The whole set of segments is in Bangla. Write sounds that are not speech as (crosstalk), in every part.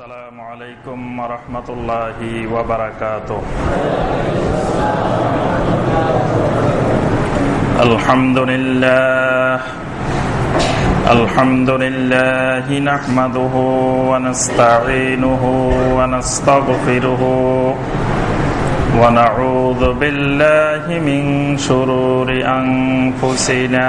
السلام عليكم ورحمة الله وبركاته الحمد لله الحمد لله نحمده ونستعينه ونستغفره ونعوذ بالله من شرور أنفسنا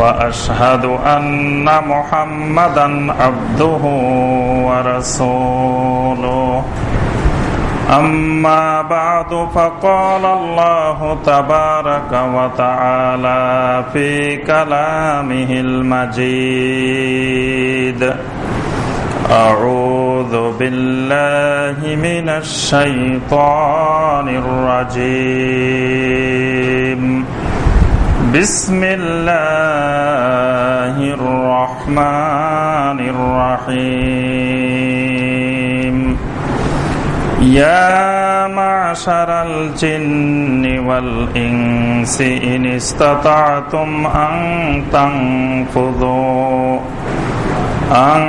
وأشهد أن محمدا عبده ورسوله. أما بعد فقال الله تبارك وتعالى في كلامه المجيد أعوذ بالله من الشيطان الرجيم. بسم الله الرحمن الرحيم يا معشر الجن والإنس إن استطعتم أن تنفذوا أن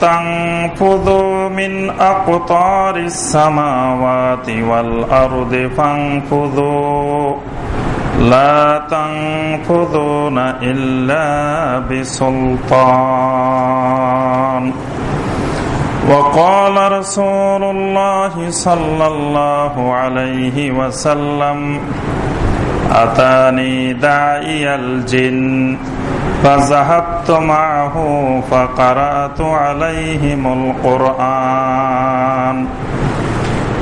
تنفذوا من أقطار السماوات والأرض فانفذوا لا تنفذون إلا بسلطان. وقال رسول الله صلى الله عليه وسلم أتاني داعي الجن فذهبت معه فقرأت عليهم القرآن.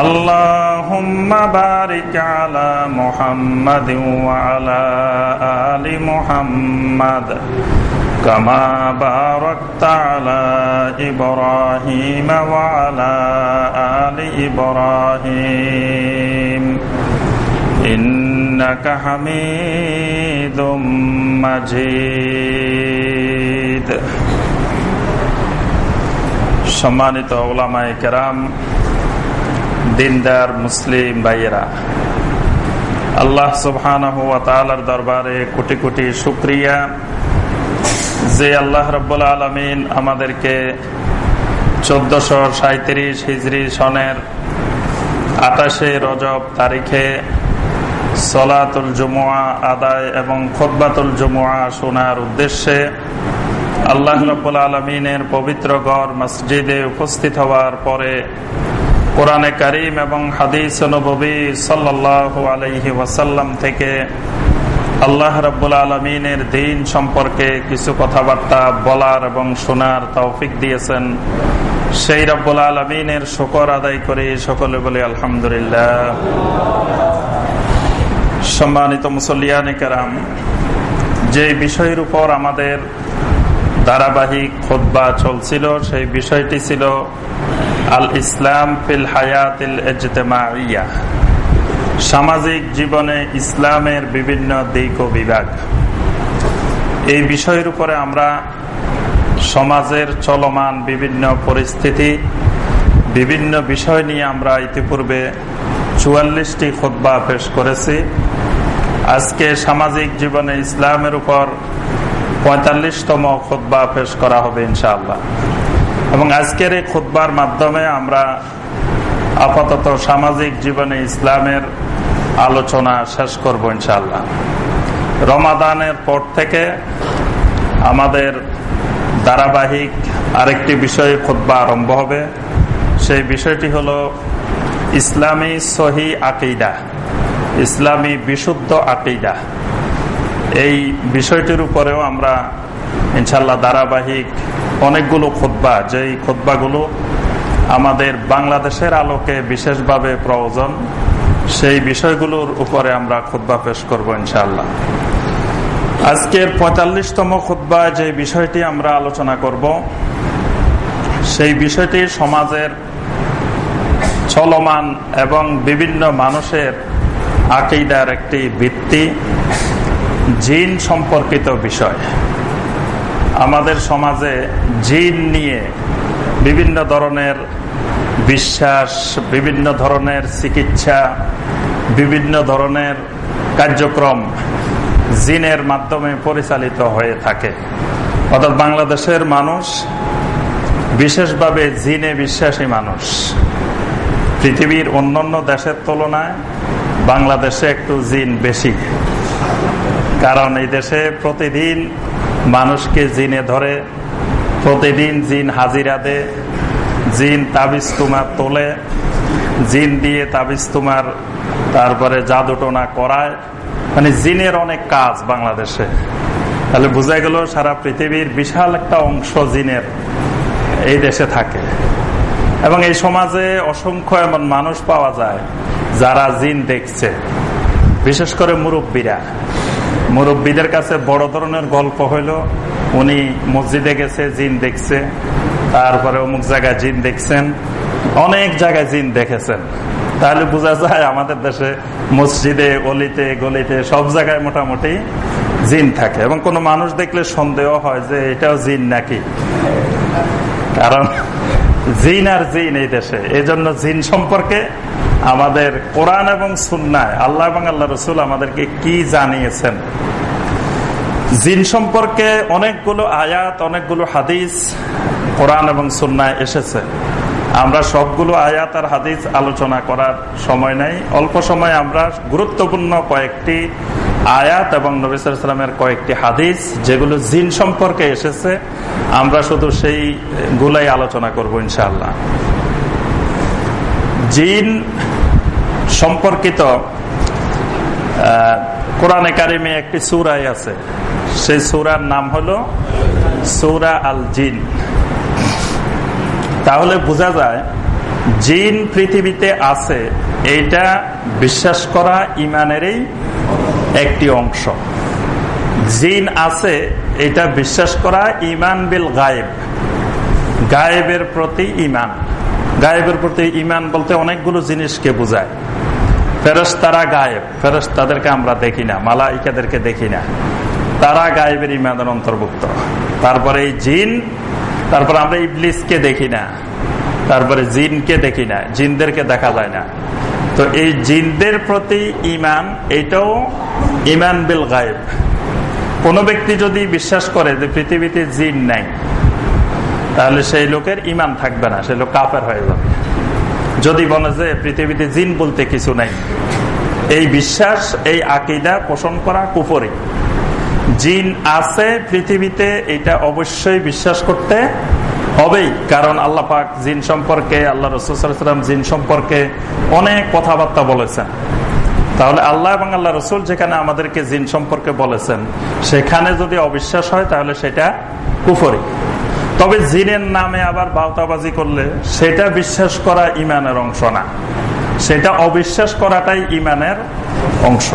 اللهم بارك على محمد وعلى آل محمد كما باركت على إبراهيم وعلى آل إبراهيم إنك حميد مجيد সম্মানিত ওলামায় কেরাম দিনদার মুসলিম ভাইয়েরা, আল্লাহ সুবহান দরবারে কোটি কোটি শুক্রিয়া। যে আল্লাহ রব্বুল আলমিন আমাদেরকে চোদ্দশো সাঁত্রিশ হিজড়ি সনের আটাশে রজব তারিখে সলাতুল জুমুয়া আদায় এবং খোদ্বাতুল জুমুয়া শোনার উদ্দেশ্যে আল্লাহ রব্বুল আলমিনের পবিত্র গড় মসজিদে উপস্থিত হওয়ার পরে কোরআনে করিম এবং হাদিস নবী সাল্লাহ আলহি ওয়াসাল্লাম থেকে আল্লাহ রব্বুল আলমিনের দিন সম্পর্কে কিছু কথাবার্তা বলার এবং শোনার তৌফিক দিয়েছেন। সেই রব্বুল আলমিনের শকর আদায় করে সকলে বলে আলহামদুলিল্লাহ। সম্মানিত মুসল্লিয়ান কেরাম, যে বিষয়ের উপর আমাদের ধারাবাহিক খোদ্া চলছিল, সেই বিষয়টি ছিল আল ইসলাম ফিল হায়াতিল ইজতেমাইয়া সামাজিক জীবনে ইসলামের বিভিন্ন দিক ও বিভাগ। এই বিষয়ের উপরে আমরা সমাজের চলমান বিভিন্ন পরিস্থিতি, বিভিন্ন বিষয় নিয়ে আমরা ইতিপূর্বে চুয়াল্লিশটি খোদ্া পেশ করেছি। আজকে সামাজিক জীবনে ইসলামের উপর পঁয়তাল্লিশতম খোদ্া পেশ করা হবে ইনশাআল্লাহ। এবং আজকের এই খুদ্বার মাধ্যমে আমরা আপাতত সামাজিক জীবনে ইসলামের আলোচনা শেষ করব ইনশাল্লাহ রমাদানের পর থেকে আমাদের ধারাবাহিক আরেকটি বিষয়ে খুদ্া আরম্ভ হবে। সেই বিষয়টি হলো ইসলামী সহি আকিদা, ইসলামী বিশুদ্ধ আকিদা। এই বিষয়টির উপরেও আমরা ইনশাল্লাহ ধারাবাহিক অনেকগুলো খোদ্া যেই খোদ্বাগুলো আমাদের বাংলাদেশের আলোকে বিশেষভাবে প্রয়োজন, সেই বিষয়গুলোর উপরে আমরা খুদ্া পেশ করব ইনশাল্লাহ আজকের পঁয়তাল্লিশতম খুদ্া যে বিষয়টি আমরা আলোচনা করব, সেই বিষয়টি সমাজের চলমান এবং বিভিন্ন মানুষের আকিদার একটি ভিত্তি, জিন সম্পর্কিত বিষয়। আমাদের সমাজে জিন নিয়ে বিভিন্ন ধরনের বিশ্বাস, বিভিন্ন ধরনের চিকিৎসা, বিভিন্ন ধরনের কার্যক্রম জিনের মাধ্যমে পরিচালিত হয়ে থাকে। অর্থাৎ বাংলাদেশের মানুষ বিশেষভাবে জিনে বিশ্বাসী মানুষ। পৃথিবীর অন্যান্য দেশের তুলনায় বাংলাদেশে একটু জিন বেশি। কারণ এই দেশে প্রতিদিন মানুষকে জিনে ধরে, প্রতিদিন জিন হাজিরা দে, জিন তাবিজ তোমার তোলে, জিন দিয়ে তাবিজ তোমার তারপরে জাদুটোনা করায়। মানে জিনের অনেক কাজ বাংলাদেশে। তাহলে বোঝা গেল সারা পৃথিবীর বিশাল একটা অংশ জিনের এই দেশে থাকে। এবং এই সমাজে অসংখ্য এমন মানুষ পাওয়া যায় যারা জিন দেখছে। বিশেষ করে মুরব্বীরা। মুরব্বীদের কাছে বড় ধরনের গল্প হইল। উনি মসজিদে গেছে, জিন দেখছে। তারপরে অমুক জায়গায় জিন দেখছেন। অনেক জায়গায় জিন দেখেছেন। তাহলে বোঝা যায় আমাদের দেশে মসজিদে অলিতে গলিতে সব জায়গায় মোটামুটি জিন থাকে। এবং কোনো মানুষ দেখলে সন্দেহ হয় যে এটাও জিন নাকি। কারণ জিন আর জিন এই দেশে। এই জন্য জিন সম্পর্কে আমাদের কোরআন এবং সুন্নায়, আল্লাহ এবং আল্লাহ রসুল আমাদেরকে কি জানিয়েছেন? জিন সম্পর্কে অনেকগুলো আয়াত, অনেকগুলো হাদিস কোরআন এবং সুন্নায় এসেছে। আমরা সবগুলো আয়াত আর হাদিস আলোচনা করার সময় নাই। অল্প সময় আমরা গুরুত্বপূর্ণ কয়েকটি আয়াত এবং নবিসামের কয়েকটি হাদিস যেগুলো জিন সম্পর্কে এসেছে, আমরা শুধু সেই গুলাই আলোচনা করব ইনশাল্লাহ জিন সম্পর্কিত কোরআনে কারিমে একটি সুরাই আছে। সেই সুরার নাম হলো সৌরা আল জিন। তাহলে বোঝা যায়, জিন পৃথিবীতে আছে, এইটা বিশ্বাস করা ইমানেরই একটি অংশ। জিন আছে, এটা বিশ্বাস করা ইমান বিল গায়েব। গায়েবের প্রতি ইমান। গায়েবের প্রতি ইমান বলতে অনেকগুলো জিনিসকে বোঝায়। ফেরস তারা গায়েব। ফেরস তাদেরকে আমরা দেখি না, মালাইকাদেরকে দেখি না। তারা গায়েবের ইমানের অন্তর্ভুক্ত। তারপরে এই জিন, তারপরে আমরা ইবলিসকে দেখি না। তারপরে জিনকে দেখি না, জিনদেরকে দেখা যায় না। তো এই জিনদের প্রতি ইমান এটাও ইমান বিল গায়েব। কোন ব্যক্তি যদি বিশ্বাস করে যে পৃথিবীতে জিন নাই তাহলে সেই লোকের ইমান থাকবে না, সে লোক কাপের হয়ে যাবে। যদি বলে যে পৃথিবীতে জিন বলতে কিছু নাই, এই বিশ্বাস, এই আকিদা পোষণ করা কুপরি জিন আছে পৃথিবীতে, এটা অবশ্যই বিশ্বাস করতে হবেই। কারণ আল্লাহ পাক জিন সম্পর্কে, আল্লাহ রসুলাম জিন সম্পর্কে অনেক কথাবার্তা বলেছেন। তাহলে আল্লাহ এবং আল্লাহ রসুল যেখানে আমাদেরকে জিন সম্পর্কে বলেছেন, সেখানে যদি অবিশ্বাস হয়, তাহলে সেটা কুফরি। তবে জিনের নামে আবার বাউতাবাজি করলে সেটা বিশ্বাস করা ইমানের অংশ না। সেটা অবিশ্বাস করাটাই ইমানের অংশ।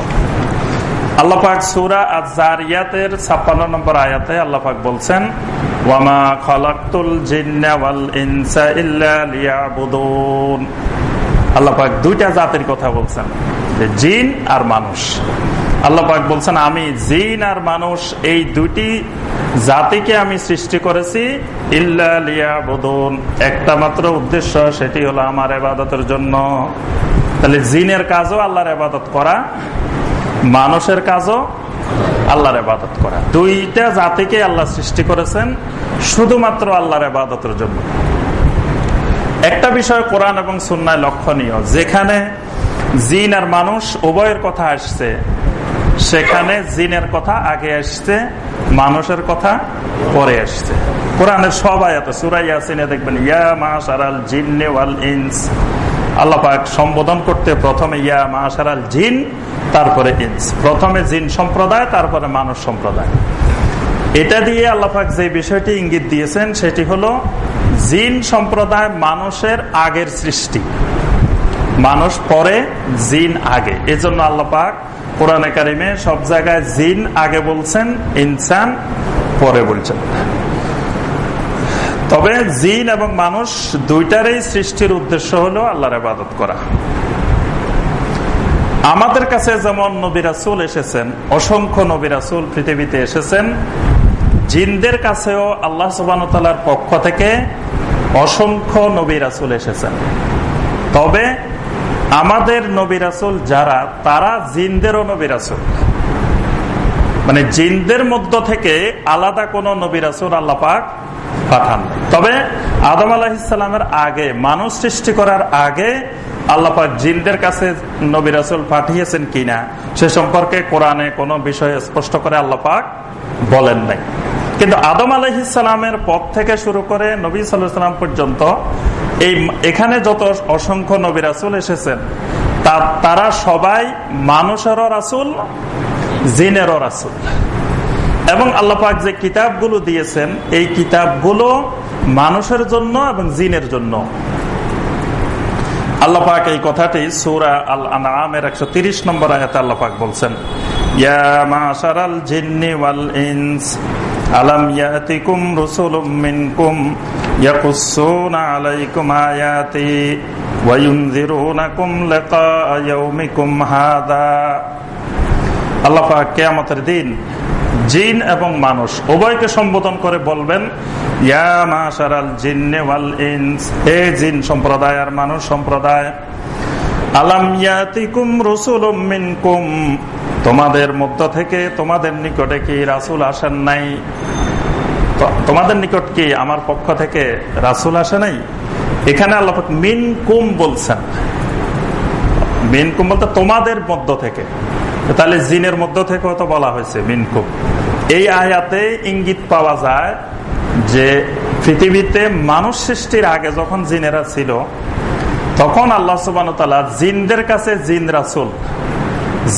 আল্লাপাক সুরা আজারিয়াতের ছাপ্পান্ন নম্বর আয়াতে আল্লাপাক বলছেন, ওয়ামা খলাকুল আল্লাপাক দুইটা জাতির কথা বলছেন, যে জিন আর মানুষ। আল্লাপাক বলছেন, আমি জিন আর মানুষ, এই দুইটি জাতিকে আমি সৃষ্টি করেছি, ইল্লা লিয়া লিয়াবুদুন। একটা মাত্র উদ্দেশ্য, সেটি হলো আমার এবাদতের জন্য। তাহলে জিনের কাজও আল্লাহর এবাদত করা, মানুষের কাজও আল্লাহর আবাদত করা। দুইটা জাতিকে আল্লাহ সৃষ্টি করেছেন, শুধুমাত্র আল্লাহর আবাদতের জন্য। একটা বিষয় কোরআন এবং সুন্নায় লক্ষণীয়, যেখানে জিন আর মানুষ উভয়ের কথা আসছে সেখানে জিনের কথা আগে আসছে, মানুষের কথা পরে আসছে। কোরআনের সব আয়াত সুরাই আসিনে দেখবেন, ইয়া মা সারাল জিন্নে ওয়াল ইনস। আল্লাপাক সম্বোধন করতে প্রথমে ইয়া মাসারাল জিন, তারপরে ইন্স। প্রথমে জিন সম্প্রদায়, তারপরে মানুষ সম্প্রদায়। এটা দিয়ে আল্লাপাক যে বিষয়টি ইঙ্গিত দিয়েছেন, সেটি হলো জিন সম্প্রদায় মানুষের আগের সৃষ্টি। মানুষ পরে, জিন আগে। এজন্য আল্লাপাক কোরআনে কারিমে সব জায়গায় জিন আগে বলছেন, ইনসান পরে বলছেন। তবে জিন এবং মানুষ দুইটারই সৃষ্টির উদ্দেশ্য হলো আল্লাহর আবাদত করা। আমাদের কাছে যেমন নবিরাসুল এসেছেন, অসংখ্য নবিরাসুল পৃথিবীতে এসেছেন, জিনদের কাছেও আল্লাহ সুবাহতালার পক্ষ থেকে অসংখ্য নবিরাসুল এসেছেন। তবে আমাদের নবিরাসুল যারা, তারা জিনদেরও নবিরাসুল মানে জিনদের মধ্য থেকে আলাদা কোন নবিরাসুল আল্লাপাক পাঠান তবে আদম আলাহিসাল্লামের আগে, মানুষ সৃষ্টি করার আগে আল্লাপাক জিনদের কাছে নবিরাসুল পাঠিয়েছেন কিনা, সে সম্পর্কে কোরআনে কোনো বিষয়ে স্পষ্ট করে আল্লাপাক বলেন নাই। কিন্তু আদম আলহিসামের পথ থেকে শুরু করে নবী সাল্লাম পর্যন্ত এই এখানে যত অসংখ্য নবিরাসুল এসেছেন তারা সবাই মানুষেরও রাসুল, জিনেরও রাসুল। এবং আল্লাপাক যে কিতাবগুলো দিয়েছেন, এই কিতাবগুলো মানুষের জন্য এবং জিনের জন্য। আল্লাপাক এই কথাটি সুরা আল আনামের একশো তিরিশ নম্বর আয়াতে আল্লাপাক বলছেন আলাম ইয়াতিকুম রুসুলুম মিনকুম কিয়ামতের দিন জিন এবং মানুষ উভয়কে সম্বোধন করে বলবেন, ইয়া জিন সম্প্রদায় মানুষ সম্প্রদায়, আলাম ইয়াতিকুম তোমাদের মধ্য থেকে তোমাদের নিকটে কি রাসুল আসেন নাই? তোমাদের নিকট কি আমার পক্ষ থেকে রাসুল আসে নাই? এখানে আল্লাহ মিন কুম বলছেন। মিন কুম বলতে তোমাদের মধ্য থেকে। তাহলে জিনের মধ্য থেকে তো বলা হয়েছে মিনকুম। এই আয়াতে ইঙ্গিত পাওয়া যায় যে পৃথিবীতে মানুষ সৃষ্টির আগে যখন জিনেরা ছিল, তখন আল্লাহ সুবান জিনদের কাছে জিন রাসুল,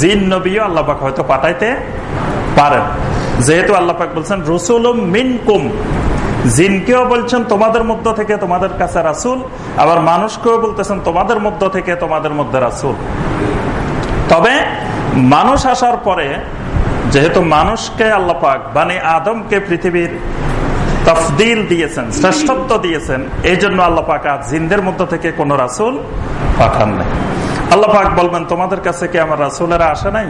জিন নবীও আল্লাপাক হয়তো পাঠাইতে পারেন। যেহেতু আল্লাপাক বলছেন রসুল মিনকুম। জিনকেও বলছেন, তোমাদের মধ্য থেকে তোমাদের কাছে রাসুল। আবার মানুষকেও বলতেছেন, তোমাদের মধ্য থেকে তোমাদের মধ্যে রাসুল। তবে মানুষ আসার পরে, যেহেতু মানুষকে আল্লাপাক বানি আদমকে পৃথিবীর তফদিল দিয়েছেন, শ্রেষ্ঠত্ব দিয়েছেন এই জন্য আল্লাপাক আজ জিনদের মধ্য থেকে কোন রাসুল পাঠান নাই। আল্লাপাক বলবেন, তোমাদের কাছে কি আমার রাসুলেরা আসে নাই?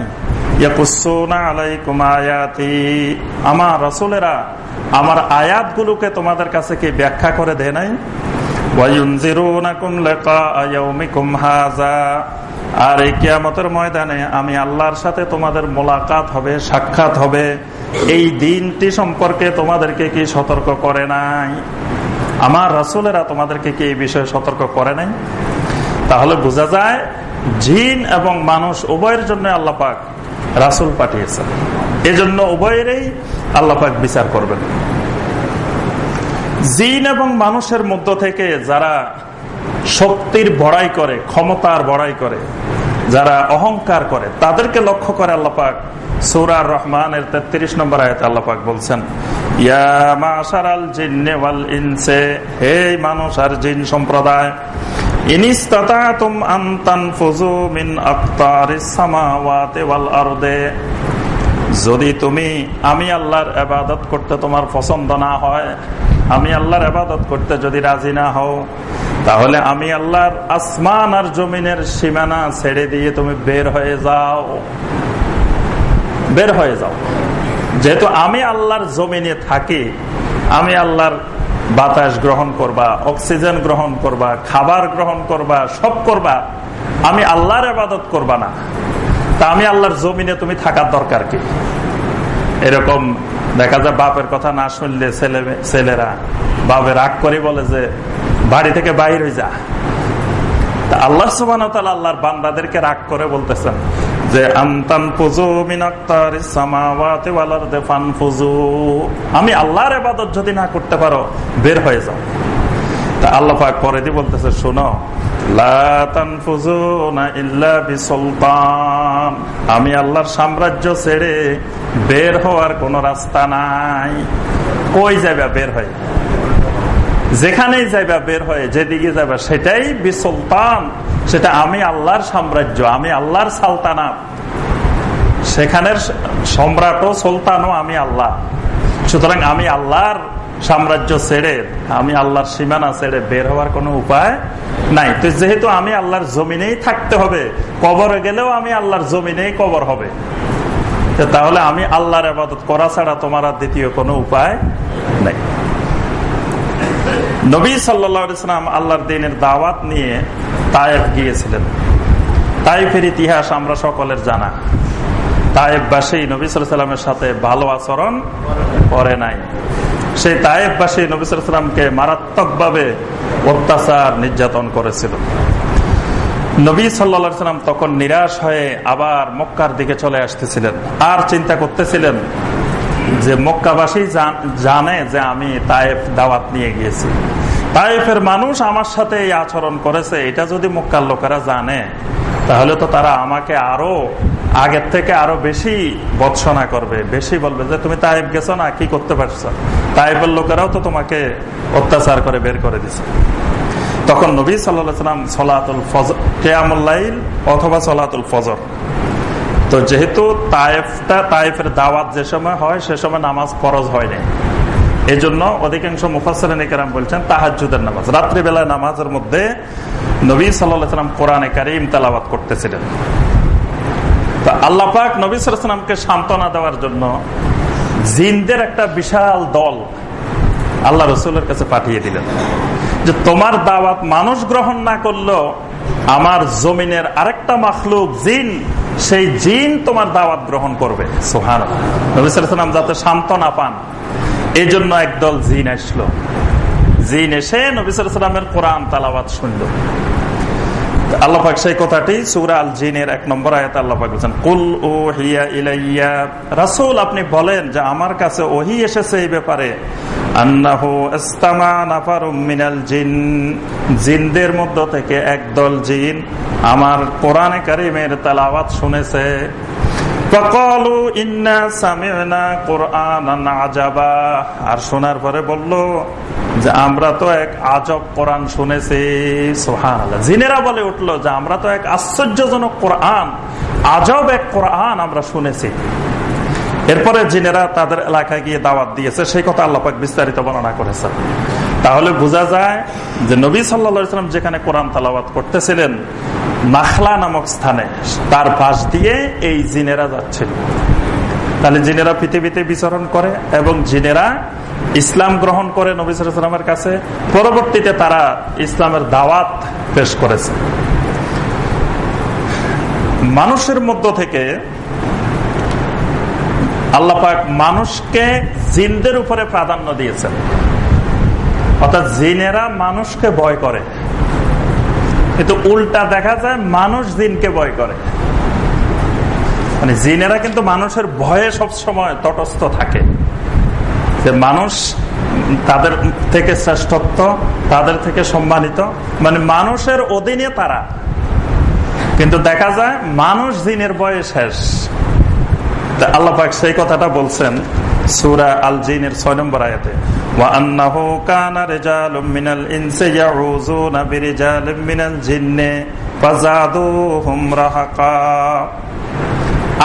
আমার রাসুলেরা আমার আয়াতগুলোকে তোমাদের কাছে কি ব্যাখ্যা করে দেয় নাই? আর এই কিয়ামতের ময়দানে আমি আল্লাহর সাথে তোমাদের মোলাকাত হবে, সাক্ষাৎ হবে। এই দিনটি সম্পর্কে তোমাদেরকে কি সতর্ক করে নাই? আমার রাসুলেরা তোমাদেরকে কি এই বিষয়ে সতর্ক করে নাই? তাহলে বোঝা যায়, জিন এবং মানুষ উভয়ের জন্য আল্লাপাক রাসুল পাঠিয়েছেন। এজন্য উভয়েরই আল্লাপাক বিচার করবেন। জিন এবং মানুষের মধ্য থেকে যারা শক্তির বড়াই করে, ক্ষমতার বড়াই করে, যারা অহংকার করে, তাদেরকে লক্ষ্য করে আল্লাপাক সৌরার রহমানের তেত্রিশ নম্বর আয়তে আল্লাপাক বলছেন ইনসে, হে মানুষ আর জিন সম্প্রদায় যদি তুমি, আমি আল্লাহর আবাদত করতে তোমার পছন্দ না হয়, আমি আল্লাহর আবাদত করতে যদি রাজি না হও, তাহলে আমি আল্লাহর আসমান আর জমিনের সীমানা ছেড়ে দিয়ে তুমি বের হয়ে যাও। বের হয়ে যাও। যেহেতু আমি আল্লাহর জমিনে থাকি, আমি আল্লাহর বাতাস গ্রহণ করবা, অক্সিজেন গ্রহণ করবা, খাবার গ্রহণ করবা, সব করবা। আমি আল্লাহর আবাদত করবা না। তা আমি আল্লাহর জমিনে তুমি থাকার দরকার কি? এরকম দেখা যায় বাপের কথা না শুনলে ছেলে ছেলেরা বাপে রাগ করে বলে যে, বাড়ি থেকে বাইর হয়ে যা। আল্লাহ সুবান আল্লাহর বান্দাদেরকে রাগ করে বলতেছেন যে আমি আল্লাহর এবাদত যদি না করতে পারো, বের হয়ে যাও। তা আল্লাহ পাক পরে দিয়ে বলতেছে, শোনো আমি আল্লাহর সাম্রাজ্য ছেড়ে বের হওয়ার কোন রাস্তা নাই। কই যাবে বের হয়? যেখানেই যাইবা বের হয়ে, যেদিকে যাবে সেটাই বিসুলতান। সেটা আমি আল্লাহর সাম্রাজ্য, আমি আল্লাহর সালতানাত সেখানের সম্রাটও সুলতানও আমি আল্লাহ। সুতরাং আমি আল্লাহর সাম্রাজ্য ছেড়ে, আমি আল্লাহর সীমানা ছেড়ে বের হওয়ার কোনো উপায় নাই। তো যেহেতু আমি আল্লাহর জমিনেই থাকতে হবে, কবরে গেলেও আমি আল্লাহর জমিনেই কবর হবে। তাহলে আমি আল্লাহর আবাদত করা ছাড়া তোমার আর দ্বিতীয় কোনো উপায় নাই। নবী সাল্লাম আল্লাহর দিনের দাওয়াত নিয়ে তায়েফ গিয়েছিলেন। তাইফের ইতিহাস আমরা সকলের জানা। সাথে ভালো আচরণ করে নাই। সেই অত্যাচার নির্যাতন করেছিল। নবী সাল্লাম তখন নিরাশ হয়ে আবার মক্কার দিকে চলে আসতেছিলেন। আর চিন্তা করতেছিলেন যে মক্কাবাসী জানে যে আমি তায়েফ দাওয়াত নিয়ে গিয়েছি। তাইফের মানুষ আমার সাথে এই আচরণ করেছে, এটা যদি মক্কার লোকেরা জানে, তাহলে তো তারা আমাকে আরও আগের থেকে আরও বেশি বৎসনা করবে, বেশি বলবে যে, তুমি তাইফ গেছো না? কি করতে পারছ? তাইফের লোকেরাও তো তোমাকে অত্যাচার করে বের করে দিছে। তখন নবী সাল্লাম সলাতুল ফজর কেয়ামুল্লাইল অথবা সলাতুল ফজর। তো যেহেতু তাইফটা, তাইফের দাওয়াত যে সময় হয়, সে সময় নামাজ ফরজ হয়নি এই জন্য অধিকাংশ মুফাসরাম বলছেন তাহাজুদের নামাজ। রাত্রিবেলায় নামাজের মধ্যে নবী সাল্লাম কোরআনে কারিম তালাবাদ করতেছিলেন। আল্লাপাক নবী সালামকে সান্ত্বনা দেওয়ার জন্য জিনদের একটা বিশাল দল আল্লাহ রসুলের কাছে পাঠিয়ে দিলেন যে তোমার দাওয়াত মানুষ গ্রহণ না করলেও আমার জমিনের আরেকটা মাখলুক জিন, সেই জিন তোমার দাওয়াত গ্রহণ করবে। সোহান নবিসাম যাতে সান্ত্বনা পান। এই জন্য একদল জিন আসলো। জিন এসে নবিসামের কোরআন তালাবাদ শুনল। আল্লাহাক সেই কথাটি সুরা আল জিনের এক নম্বর আয়াত আল্লাহাক বলছেন, কুল ও হিয়া ইলাইয়া। রাসুল, আপনি বলেন যে আমার কাছে ওহি এসেছে এই ব্যাপারে। জিনদের মধ্য থেকে একদল জিন আমার কোরআনে কারিমের তালাওয়াত শুনেছে। আর শোনার পরে বলল যে, আমরা তো এক আজব কোরআন শুনেছি। সোহান জিনেরা বলে উঠল যে, আমরা তো এক আশ্চর্যজনক কোরআন, আজব এক কোরআন আমরা শুনেছি। এরপরে জিনেরা তাদের এলাকায় গিয়ে দাওয়াত দিয়েছে, সেই কথা আল্লাপাক বিস্তারিত বর্ণনা করেছে তাহলে বোঝা যায় যে নবী সাল্লাম যেখানে কোরআন তালাবাদ করতেছিলেন, নাখলা নামক স্থানে, তার পাশ দিয়ে এই জিনেরা যাচ্ছিল। তাহলে জিনেরা পৃথিবীতে বিচরণ করে এবং জিনেরা ইসলাম গ্রহণ করে নবী সালামের কাছে, পরবর্তীতে তারা ইসলামের দাওয়াত পেশ করেছে। মানুষের মধ্য থেকে আল্লাপাক মানুষকে জিনদের উপরে প্রাধান্য দিয়েছেন। অর্থাৎ জিনেরা মানুষকে ভয় করে। কিন্তু উল্টা দেখা যায় মানুষ জিনকে ভয় করে। মানে জিনেরা কিন্তু মানুষের ভয়ে সব সময় তটস্থ থাকে। যে মানুষ তাদের থেকে শ্রেষ্ঠত্ব, তাদের থেকে সম্মানিত মানে মানুষের অধীনে তারা। কিন্তু দেখা যায় মানুষ জিনের বয়ে শেষ। আল্লাহ সেই কথাটা বলছেন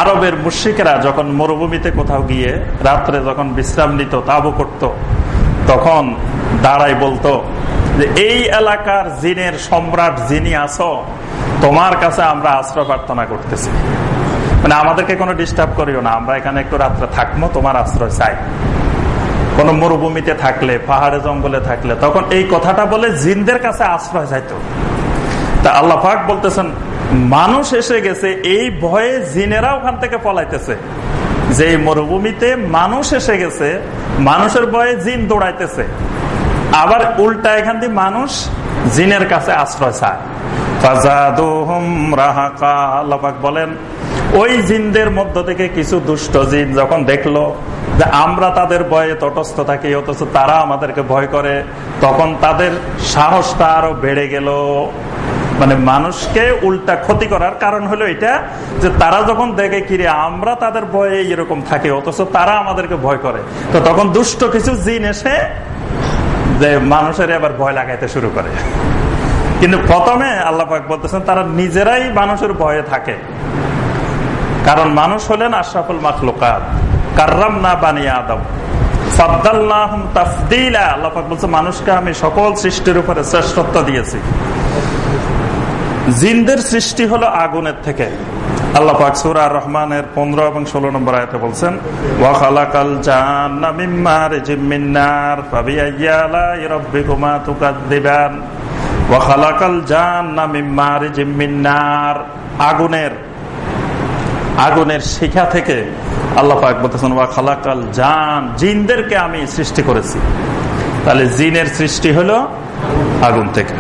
আরবের মুশিকেরা যখন মরুভূমিতে কোথাও গিয়ে রাত্রে যখন বিশ্রাম নিত, তাবু করত, তখন দাঁড়াই বলতো যে, এই এলাকার জিনের সম্রাট যিনি আছো, তোমার কাছে আমরা আশ্রয় প্রার্থনা করতেছি। মানে আমাদেরকে কোনো ডিস্টার্ব করিও না, আমরা এখানে একটু রাত্রে থাকব তোমার আশ্রয় চাই। কোন মরুভূমিতে থাকলে, পাহাড়ে, জঙ্গলে থাকলে, তখন এই কথাটা বলে জিনদের কাছে আশ্রয় চাইতো। তা আল্লাহ পাক বলতেছেন, মানুষ এসে গেছে, এই ভয়ে জিনেরা ওখান থেকে পলাইতেছে। যে মরুভূমিতে মানুষ এসে গেছে, মানুষের ভয়ে জিন দৌড়াইতেছে। আবার উল্টা এখান দিয়ে মানুষ জিনের কাছে আশ্রয় চায়। বলেন ওই জিনদের মধ্য থেকে কিছু দুষ্ট জিন যখন দেখল যে আমরা তাদের ভয়ে তটস্থ থাকি, অথচ তারা আমাদেরকে ভয় করে, তখন তাদের সাহসটা আরও বেড়ে গেল। মানে মানুষকে উল্টা ক্ষতি করার কারণ হলো এটা যে তারা যখন দেখে কিরে আমরা তাদের ভয়ে এরকম থাকি, অথচ তারা আমাদেরকে ভয় করে। তো তখন দুষ্ট কিছু জিন এসে যে মানুষের আবার ভয় লাগাইতে শুরু করে। কিন্তু প্রথমে আল্লাহ বলতেছেন, তারা নিজেরাই মানুষের ভয়ে থাকে। কারণ মানুষ হলেন আশরাফুল মাখলুকাত। কার্রাম না বানিয়ে আদম মানুষকে আমি সকল সৃষ্টির উপরে শ্রেষ্ঠত্ব দিয়েছি। সৃষ্টি হলো আগুনের থেকে। রহমানের পনেরো এবং ষোলো নম্বর বলছেন আগুনের আগুনের শিখা থেকে আল্লাহ খালাকাল জান জিনদেরকে আমি সৃষ্টি করেছি। তাহলে জিনের সৃষ্টি হলো আগুন থেকে।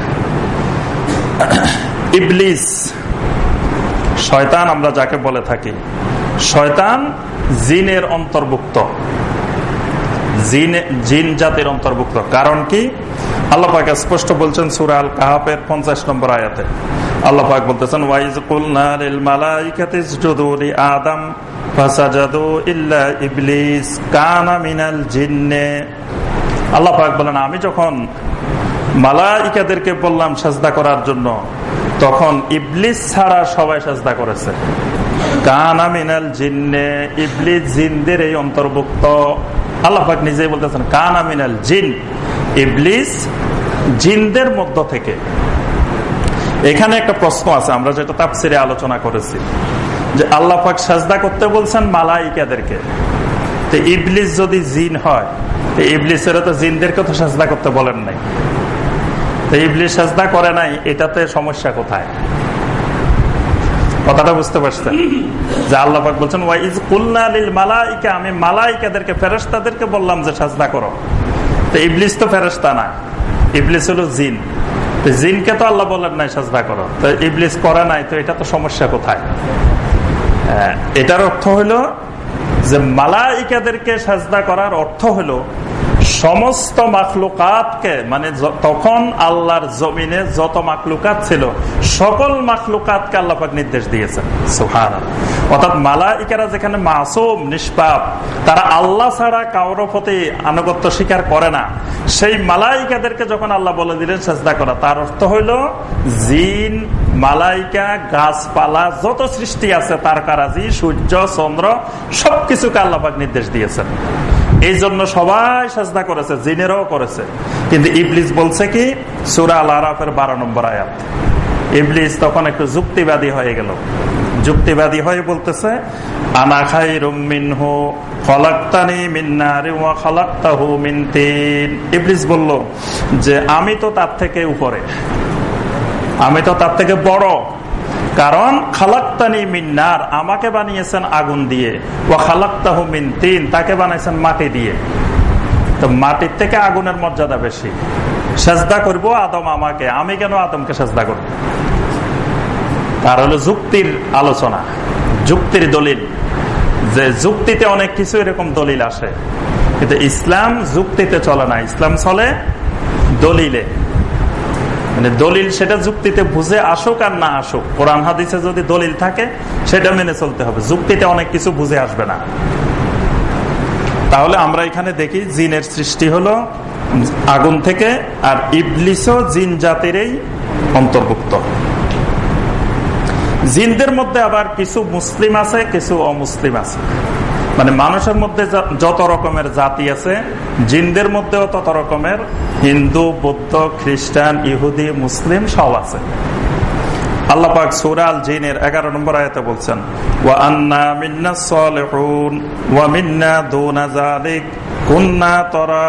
ইবলিস, শয়তান আমরা যাকে বলে থাকি, শয়তান জিনের অন্তর্ভুক্ত। জিন জাতির অন্তর্ভুক্ত। কারণ কি? আল্লাহ পাক স্পষ্ট বলছেন সুরাল কাহাপের পঞ্চাশ নম্বর আয়াতে। আল্লাহ পাক বলতেছেন, ওয়াইজ মালাইকাতিসজুদুলি আদম জিন্নে। বলেন, আমি যখন বললাম করার জন্য, তখন ইবলিস ছাড়া সবাই করেছে। জিন্নে জিনদের এই অন্তর্ভুক্ত। আল্লাহ পাক নিজেই বলতেছেন, কানা মিনাল জিন। ইবলিস জিনদের মধ্য থেকে। এখানে একটা প্রশ্ন আছে, আমরা যেটা তাপসিরে আলোচনা করেছি। যে আল্লাহ পাক সাজদা করতে বলছেন মালাইকাদেরকে। তো ইবলিস যদি জিন হয়, তো ইবলিসের তো জিনদেরকে তো সাজদা করতে বলেন নাই। তো ইবলিস সাজদা করে নাই, এটাতে সমস্যা কোথায়? কথাটা বুঝতে পারছেন? যে আল্লাহ বলছেন ওয়াইজ আমি মালাইকাদেরকে ফেরেস্তাদেরকে বললাম যে সাজদা করো। তো ইবলিস তো ফেরেস্তা না। ইবলিস হলো জিন। জিনকে তো আল্লাহ বলেন নাই, সাজদা করো। তো ইবলিস করে নাই, তো এটা তো সমস্যা কোথায়? এটার অর্থ হলো যে মালাইকাদেরকে সাজদা করার অর্থ হলো সমস্ত মাখলুকাতকে মানে তখন আল্লাহর জমিনে যত মাখলুকাত ছিল, সকল মাখলুকাতকে আল্লাহাক নির্দেশ দিয়েছেন। সুহান অর্থাৎ মালাইকারা যেখানে মাসুম, নিষ্পাপ, তারা আল্লাহ ছাড়া কারোর প্রতি আনুগত্য স্বীকার করে না। সেই মালাইকাদেরকে যখন আল্লাহ বলে দিলেন চেষ্টা করা, তার অর্থ হইল জিন, মালাইকা, গাছপালা, যত সৃষ্টি আছে তার কারাজি সূর্য, চন্দ্র, সবকিছুকে আল্লাহাক নির্দেশ দিয়েছেন। এই জন্য সবাই সাজদা করেছে, জিনেরাও করেছে। কিন্তু ইবলিস বলছে কি? সুরা আল আরাফের বারো নম্বর আয়াত। ইবলিস তখন একটু যুক্তিবাদী হয়ে গেল। যুক্তিবাদী হয়ে বলতেছে খলাক্তানি ইবলিস বলল যে, আমি তো তার থেকে উপরে। আমি তো তার থেকে বড়। কারণ খালাক্তানি মিন্নার আমাকে বানিয়েছেন আগুন দিয়ে। ও খালাক্তাহু মিন তিন, তাকে বানাইছেন মাটি দিয়ে। তো মাটির থেকে আগুনের মর্যাদা বেশি। সেজদা করব আদম আমাকে, আমি কেন আদমকে সেজদা করব? তার হলো যুক্তির আলোচনা, যুক্তির দলিল। যে যুক্তিতে অনেক কিছু এরকম দলিল আসে। কিন্তু ইসলাম যুক্তিতে চলে না, ইসলাম চলে দলিলে। মানে দলিল সেটা যুক্তিতে বুঝে আসুক আর না আসুক। কোরআন হাদিসে যদি দলিল থাকে, সেটা মেনে চলতে হবে। যুক্তিতে অনেক কিছু বুঝে আসবে না। তাহলে আমরা এখানে দেখি, জিনের সৃষ্টি হলো আগুন থেকে, আর ইবলিসও জিন জাতিরই অন্তর্ভুক্ত। জিনদের মধ্যে আবার কিছু মুসলিম আছে, কিছু অমুসলিম আছে। মানে মানুষের মধ্যে যত রকমের জাতি আছে, জিনদের মধ্যেও তত রকমের হিন্দু, বৌদ্ধ, খ্রিস্টান, ইহুদি, মুসলিম সব আছে। আল্লাহ পাক সুরাল জিনের এগারো নম্বর আয়তে বলছেন, ওয়া ওয়া মিন্না দুনা তরা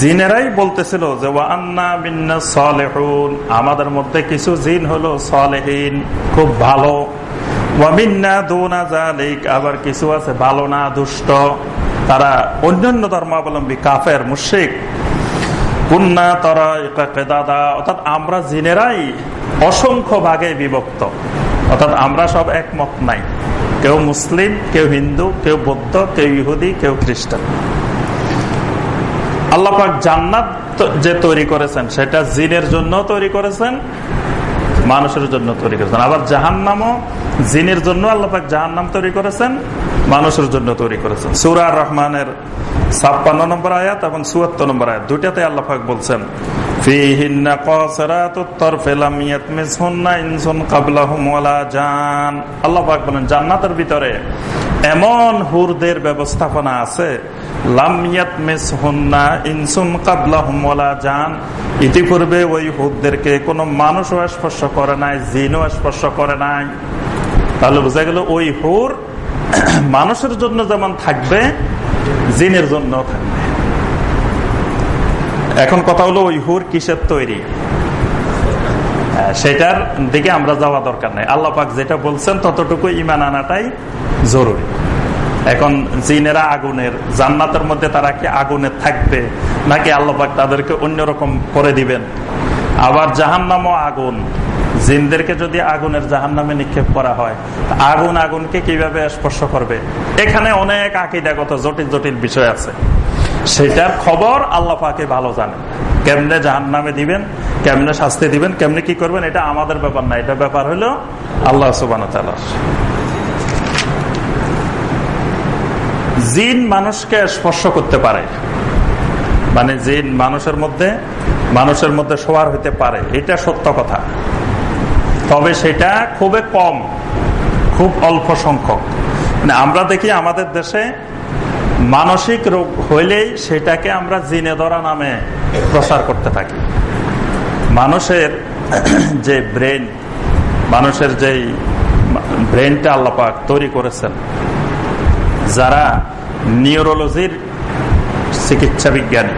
জিনেরাই বলতেছিল যে, ওয়া আন্না মিন্না সালিহুন আমাদের মধ্যে কিছু জিন হলো সালেহীন, খুব ভালো। আবার কিছু আছে ভালো না, দুষ্ট। তারা অন্যান্য ধর্মাবলম্বী কাফের মুশিক কুন্না তারা দাদা অর্থাৎ আমরা জিনেরাই অসংখ্য ভাগে বিভক্ত। অর্থাৎ আমরা সব একমত নাই। কেউ মুসলিম, কেউ হিন্দু, কেউ বৌদ্ধ, কেউ ইহুদি, কেউ খ্রিস্টান। আল্লাপাক জান্নাত যে তৈরি করেছেন, সেটা জিনের জন্য তৈরি করেছেন মানুষের জন্য তৈরি করেছেন। আবার জাহান্নামও জিনের জন্য আল্লাপাক জাহান্নাম তৈরি করেছেন, মানুষের জন্য তৈরি করেছেন। সুরার রহমানের ছাপ্পান্ন নম্বর আয়াত এবং চুয়াত্তর নম্বর আয়াত দুইটাতে আল্লাপাক বলছেন জান্নাতের ভিতরে এমন হুরদের ব্যবস্থাপনা আছে ইতিপূর্বে ওই হুদদেরকে কোনো মানুষও স্পর্শ করে নাই, জিনও স্পর্শ করে নাই। তাহলে বোঝা গেল ওই হুর (clears throat) মানুষের জন্য যেমন থাকবে, জিনের জন্য থাকবে। এখন কথা হলো ওই হুর কিসের তৈরি? সেটার দিকে আমরা যাওয়া দরকার নাই। আল্লাপাক যেটা বলছেন ততটুকু ইমান আনাটাই জরুরি। এখন জিনেরা আগুনের, জান্নাতের মধ্যে তারা কি আগুনে থাকবে? নাকি আল্লাপাক তাদেরকে অন্যরকম করে দিবেন? আবার জাহান্নামও আগুন। জিনদেরকে যদি আগুনের জাহান নামে নিক্ষেপ করা হয় আগুন আগুনকে কীভাবে স্পর্শ করবে? এখানে অনেক আকিদাগত জটিল জটিল বিষয় আছে। সেটার খবর আল্লাহ পাকে ভালো জানে কেমনে জাহান নামে দিবেন, কেমনে শাস্তি দিবেন, কেমনে কি করবেন, এটা আমাদের ব্যাপার না। এটা ব্যাপার হলো আল্লাহ সুবান জিন মানুষকে স্পর্শ করতে পারে। মানে জিন মানুষের মধ্যে মানুষের মধ্যে সবার হইতে পারে। এটা সত্য কথা। তবে সেটা খুবই কম, খুব অল্প সংখ্যক। মানে আমরা দেখি আমাদের দেশে মানসিক রোগ হইলেই সেটাকে আমরা জিনে ধরা নামে প্রচার করতে থাকি। মানুষের (clears throat) যে ব্রেন, মানুষের যেই ব্রেনটা আল্লাপাক তৈরি করেছেন যারা নিউরোলজির চিকিৎসা বিজ্ঞানী,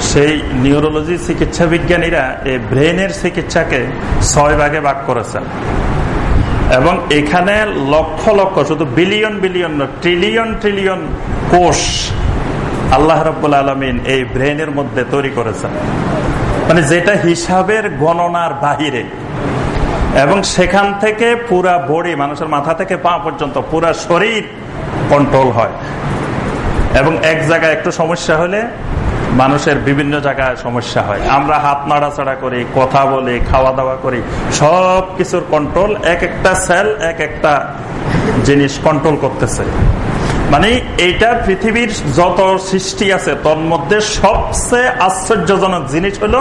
সেই নিউরোলজি চিকিৎসা বিজ্ঞানীরা এই ব্রেনের চিকিৎসাকে ছয় ভাগে ভাগ করেছেন। এবং এখানে লক্ষ লক্ষ, শুধু বিলিয়ন বিলিয়ন ট্রিলিয়ন ট্রিলিয়ন কোষ আল্লাহ রব্বুল আলমিন এই ব্রেনের মধ্যে তৈরি করেছেন। মানে যেটা হিসাবের গণনার বাহিরে। এবং সেখান থেকে পুরা বডি মানুষের মাথা থেকে পা পর্যন্ত পুরা শরীর কন্ট্রোল হয়। এবং এক জায়গায় একটু সমস্যা হলে মানুষের বিভিন্ন জায়গায় সমস্যা হয়। আমরা হাত নাড়াচাড়া করি, কথা বলি খাওয়া দাওয়া করি সব কিছুর কন্ট্রোল এক একটা সেল এক একটা জিনিস কন্ট্রোল করতেছে। মানে এইটা পৃথিবীর যত সৃষ্টি আছে, তোর মধ্যে সবচেয়ে আশ্চর্যজনক জিনিস হলো,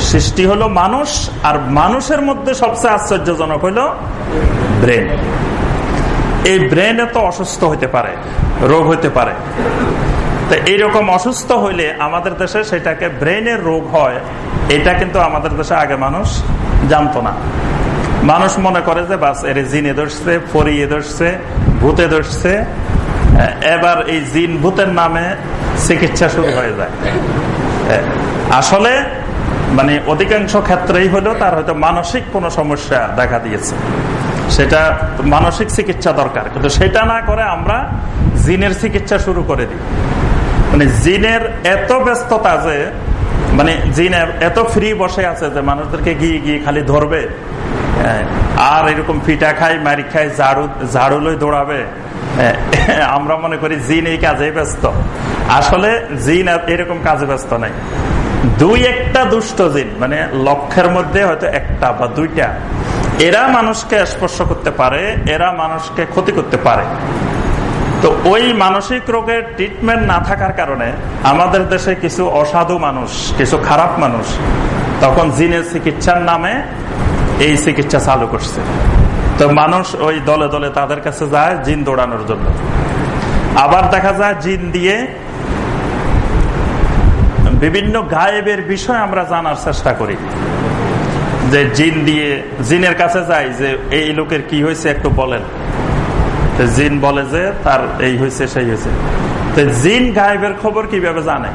সৃষ্টি হলো মানুষ, আর মানুষের মধ্যে সবচেয়ে আশ্চর্যজনক হলো ব্রেন এই ব্রেন এত অসুস্থ হইতে পারে, রোগ হইতে পারে। তো এইরকম অসুস্থ হইলে আমাদের দেশে সেটাকে ব্রেনের রোগ হয়, এটা কিন্তু আমাদের দেশে আগে মানুষ জানতো না। মানুষ মনে করে যে বাস, এর জিনে ধরছে ফরিয়ে ধরছে ভূতে ধরছে এবার এই জিন ভূতের নামে চিকিৎসা শুরু হয়ে যায়। আসলে মানে অধিকাংশ ক্ষেত্রেই হলো তার হয়তো মানসিক কোনো সমস্যা দেখা দিয়েছে। সেটা মানসিক চিকিৎসা দরকার। কিন্তু সেটা না করে আমরা জিনের চিকিৎসা শুরু করে দিই। মানে জিনের এত ব্যস্ততা যে মানে জিনের এত ফ্রি বসে আছে যে মানুষদেরকে গিয়ে গিয়ে খালি ধরবে আর এরকম পিঠা খাই মারি খাই ঝাড়ু ঝাড়ু লই দৌড়াবে আমরা মনে করি জিন এই কাজে ব্যস্ত। আসলে জিন এরকম কাজে ব্যস্ত নাই। দুই একটা দুষ্ট জিন মানে লক্ষের মধ্যে হয়তো একটা বা দুইটা। এরা মানুষকে স্পর্শ করতে পারে, এরা মানুষকে ক্ষতি করতে পারে। তো ওই মানসিক রোগের ট্রিটমেন্ট না থাকার কারণে আমাদের দেশে কিছু অসাধু মানুষ, কিছু খারাপ মানুষ তখন জিনের চিকিৎসার নামে এই চিকিৎসা চালু করছে। তো মানুষ ওই দলে দলে তাদের কাছে যায় জিন দৌড়ানোর জন্য। আবার দেখা যায় জিন দিয়ে বিভিন্ন গায়েবের বিষয় আমরা জানার চেষ্টা করি। যে জিন দিয়ে, জিনের কাছে যাই যে এই লোকের কি হয়েছে একটু বলেন। জিন বলে যে তার এই হয়েছে, সেই হয়েছে। জিন গায়েবের খবর কীভাবে জানে?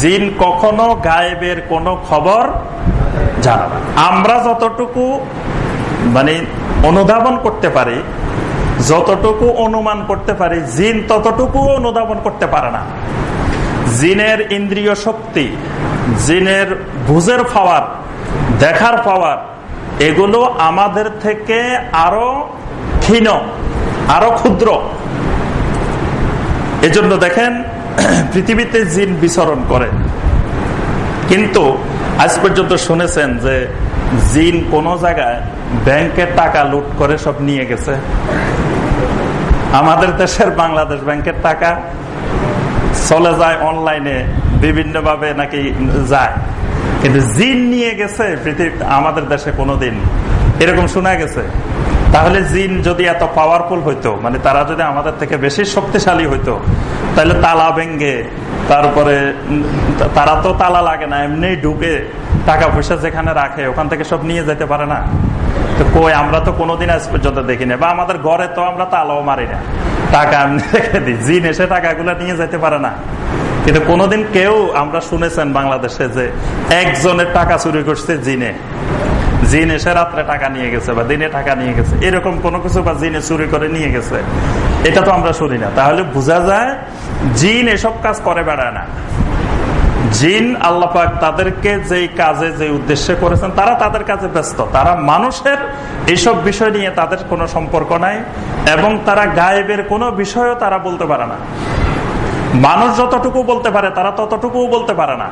জিন কখনো গায়েবের কোন খবর জানা আমরা যতটুকু মানে অনুধাবন করতে পারি, যতটুকু অনুমান করতে পারি, জিন ততটুকু অনুধাবন করতে পারে না। জিনের ইন্দ্রিয় শক্তি, জিনের বুঝের পাওয়ার দেখার পাওয়ার এগুলো আমাদের থেকে আরও ক্ষীণ, আরও ক্ষুদ্র। এজন্য দেখেন, (clears throat) পৃথিবীতে জিন বিচরণ করে। কিন্তু আজ পর্যন্ত শুনেছেন যে জিন কোন জায়গায় ব্যাংকের টাকা লুট করে সব নিয়ে গেছে। আমাদের দেশের বাংলাদেশ ব্যাংকের টাকা চলে যায় অনলাইনে বিভিন্ন ভাবে নাকি যায়। কিন্তু জিন নিয়ে গেছে পৃথিবী, আমাদের দেশে কোনোদিন। এরকম শোনা গেছে। তাহলে জিন যদি এত পাওয়ারফুল হইতো মানে তারা যদি আমাদের থেকে বেশি শক্তিশালী হইতো, তাহলে তালা ভেঙ্গে তারপরে তারা তো তালা লাগে না এমনি ঢুকে টাকা পয়সা যেখানে রাখে, ওখান থেকে সব নিয়ে যেতে পারে না। তো কই, আমরা তো কোনোদিন আজ পর্যন্ত দেখিনি। বা আমাদের ঘরে তো আমরা তালাও মারি না। টাকা (laughs) রেখে দিই জিন এসে টাকাগুলো নিয়ে যেতে পারে না। কিন্তু কোনোদিন কেউ আমরা শুনেছেন বাংলাদেশে যে একজনের টাকা চুরি করছে জিনে। জিন এসে রাত্রে টাকা নিয়ে গেছে বা দিনে টাকা নিয়ে গেছে। এরকম কোনো কিছু বা জিনে চুরি করে নিয়ে গেছে। এটা তো আমরা শুনি না। তাহলে বোঝা যায় জিন এসব কাজ করে বেড়ায় না। জিন আল্লাপাক তাদেরকে যেই কাজে যে উদ্দেশ্যে করেছেন, তারা তাদের কাজে ব্যস্ত। তারা মানুষের এইসব বিষয় নিয়ে তাদের কোনো সম্পর্ক নাই এবং তারা গায়েবের কোনো বিষয়ও তারা বলতে পারে না। মানুষ যতটুকু বলতে পারে, তারা ততটুকু বলতে পারে না।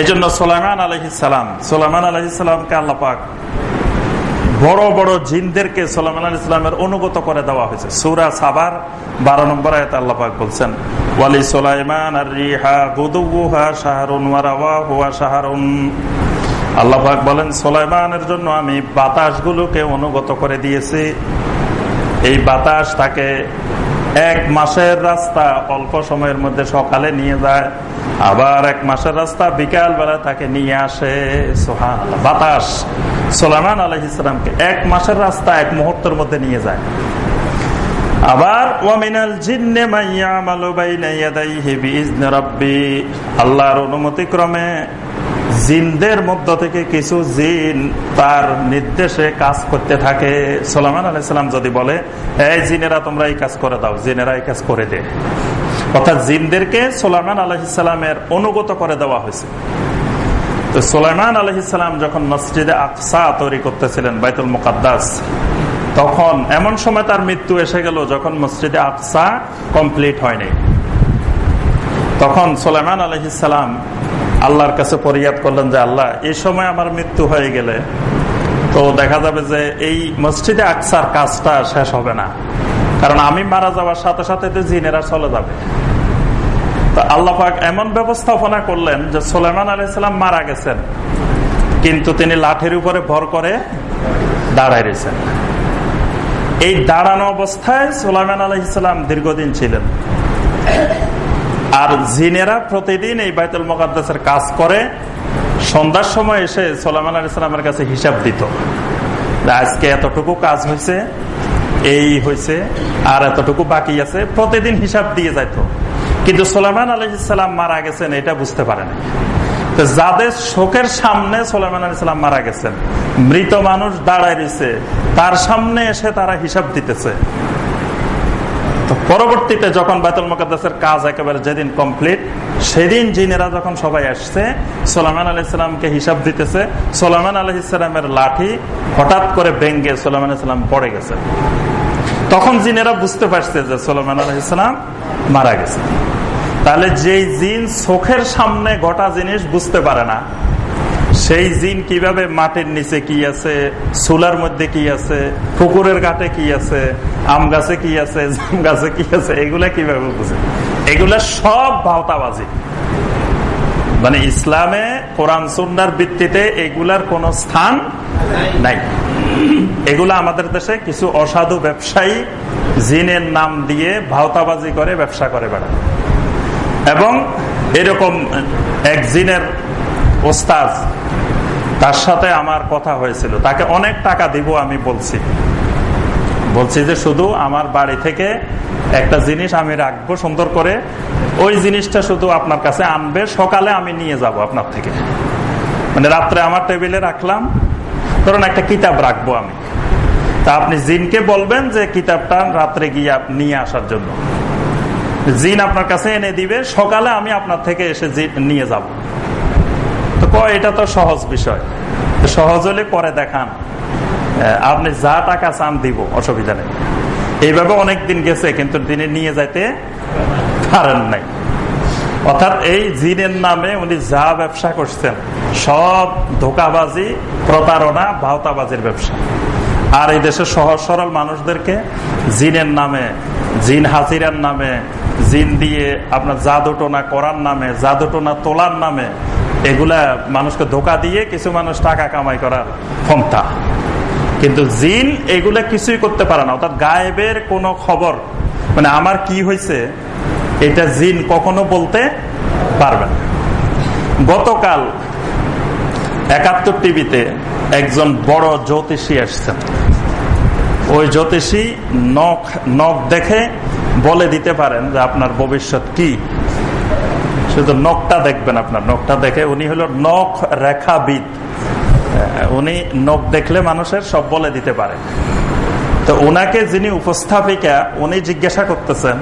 এই জন্য সোলাইমান আলহিসাম সোলাইমান আলহিসামকে আল্লাপাক বড় বড় জিনদেরকে সোলামান আল ইসলামের অনুগত করে দেওয়া হয়েছে। সুরা সাবার বারো নম্বর আয়ত আল্লাপাক বলছেন, ওয়ালি সোলাইমান আর রিহা গুদুহা শাহরুন ওয়ারাওয়া হুয়া শাহরুন। আল্লাপাক বলেন, সোলাইমানের জন্য আমি বাতাসগুলোকে অনুগত করে দিয়েছি। এই বাতাস তাকে এক মাসের রাস্তা অল্প সময়ের মধ্যে সকালে নিয়ে যায়, আবার এক মাসের রাস্তা বিকাল বেলা তাকে নিয়ে আসে। সোহান বাতাস। সোলামান আলহ ইসলামকে এক মাসের রাস্তা, এক মুহূর্তের মধ্যে নিয়ে যায়। আবার জিন্নে আল্লাহর থেকে কিছু তার নির্দেশে কাজ করতে থাকে। যদি বলে, এই জিনেরা, তোমরা এই কাজ করে দাও, জিনেরা এই কাজ করে দে। অর্থাৎ জিনদেরকে সোলামান আলহিসামের অনুগত করে দেওয়া হয়েছে। তো সোলাইমান আলহিসাম যখন মসজিদে আকসা তৈরি করতেছিলেন, বাইতুল মুকাদ্দাস, তখন এমন সময় তার মৃত্যু এসে গেল যখন মসজিদে আকসা কমপ্লিট হয়নি। তখন সোলাইমান আলহিসাম আল্লাহর কাছে পরিয়াদ করলেন যে, আল্লাহ, এই সময় আমার মৃত্যু হয়ে গেলে তো দেখা যাবে যে এই মসজিদে আকসার কাজটা শেষ হবে না। কারণ আমি মারা যাওয়ার সাথে সাথে তো জিনেরা চলে যাবে। তো আল্লাহাক এমন ব্যবস্থাপনা করলেন যে সোলেমান আলাইসাল্লাম মারা গেছেন। কিন্তু তিনি লাঠের উপরে ভর করে দাঁড়ায় রয়েছেন। এই দাঁড়ানো অবস্থায় সোলাইমান আলহিসাম দীর্ঘদিন ছিলেন। আর জিনেরা প্রতিদিন এই বাইতুল মোকাদ্দাসের কাজ করে, সন্ধ্যার সময় এসে সোলামান আলাইসালামের কাছে হিসাব দিত। আজকে এতটুকু কাজ হয়েছে, এই হয়েছে, আর এতটুকু বাকি আছে, প্রতিদিন হিসাব দিয়ে যাইত। কিন্তু সোলামান আলহিসাম মারা গেছেন, এটা বুঝতে পারে না যাদের শোকের সামনে সোলামান আলাইসালাম মারা গেছেন, মৃত মানুষ দাঁড়ায় রয়েছে, তার সামনে এসে তারা হিসাব দিতেছে। পরবর্তীতে যখন বাতুল মুকাদ্দাসের কাজ একেবারে যেদিন কমপ্লিট, সেদিন জিনেরা যখন সবাই আসছে সোলামান আলি ইসলামকে হিসাব দিতেছে সোলামান আলহ ইসলামের লাঠি হঠাৎ করে ভেঙ্গে সোলামান ইসলাম পড়ে গেছে। তখন জিনেরা বুঝতে পারছে যে সোলামান আলহ ইসলাম মারা গেছে। তাহলে যেই জিন চোখের সামনে গোটা জিনিস বুঝতে পারে না, সেই জিন কীভাবে মাটির নিচে কি আছে সোলার মধ্যে কি আছে, পুকুরের ঘাটে কি আছে, আম গাছে কি আছে, জাম গাছে কি আছে, এগুলা কীভাবে বুঝে? এগুলা সব ভাওতাবাজি। মানে ইসলামে কোরআন সুন্নার ভিত্তিতে এগুলার কোন স্থান নাই। এগুলা আমাদের দেশে কিছু অসাধু ব্যবসায়ী জিনের নাম দিয়ে ভাওতাবাজি করে, ব্যবসা করে বেড়ায়। এবং এরকম এক জিনের ওস্তাজ তার সাথে আমার কথা হয়েছিল। তাকে অনেক টাকা দিব আমি বলছি। বলছি যে শুধু আমার বাড়ি থেকে একটা জিনিস আমি রাখব সুন্দর করে, ওই জিনিসটা শুধু আপনার কাছে আনবে, সকালে আমি নিয়ে যাব আপনার থেকে। মানে রাত্রে আমার টেবিলে রাখলাম, ধরুন একটা কিতাব রাখব আমি। তা আপনি জিনকে বলবেন যে কিতাবটা রাত্রে গিয়ে নিয়ে আসার জন্য। জিন আপনার কাছে এনে দিবে, সকালে আমি আপনার থেকে এসে নিয়ে যাব। তো কয় এটা তো সহজ বিষয়। সহজ হলে পরে দেখান। আপনি যা টাকা চান দিব, অসুবিধা নেই। এইভাবে অনেক দিন গেছে, কিন্তু তিনি নিয়ে যাইতে পারেন নাই। অর্থাৎ এই জিনের নামে উনি যা ব্যবসা করছেন, সব ধোকাবাজি, প্রতারণা, ভাওতাবাজির ব্যবসা। আর এই দেশের সহজ সরল মানুষদেরকে জিনের নামে, জিন হাজিরার নামে, জিন দিয়ে আপনার জাদুটোনা করার নামে, জাদুটোনা তোলার নামে, এগুলা মানুষকে ধোকা দিয়ে কিছু মানুষ টাকা কামাই করার ক্ষমতা। কিন্তু জিন এগুলা কিছুই করতে পারে না। অর্থাৎ গায়েবের কোন খবর মানে আমার কি হয়েছে এটা জিন কখনো বলতে পারবে না। গতকাল একাত্তর টিভিতে একজন বড় জ্যোতিষী আসছেন ওই জ্যোতিষী নখ নখ দেখে বলে দিতে পারেন যে আপনার ভবিষ্যৎ কি। শুধু নখটা দেখবেন আপনার, নখটা দেখে উনি হলো নখ রেখাবিদ। উনি নখ দেখলে মানুষের সব বলে দিতে পারে। তো ওনাকে যিনি উপস্থাপিকা, উনি জিজ্ঞাসা করতেছেন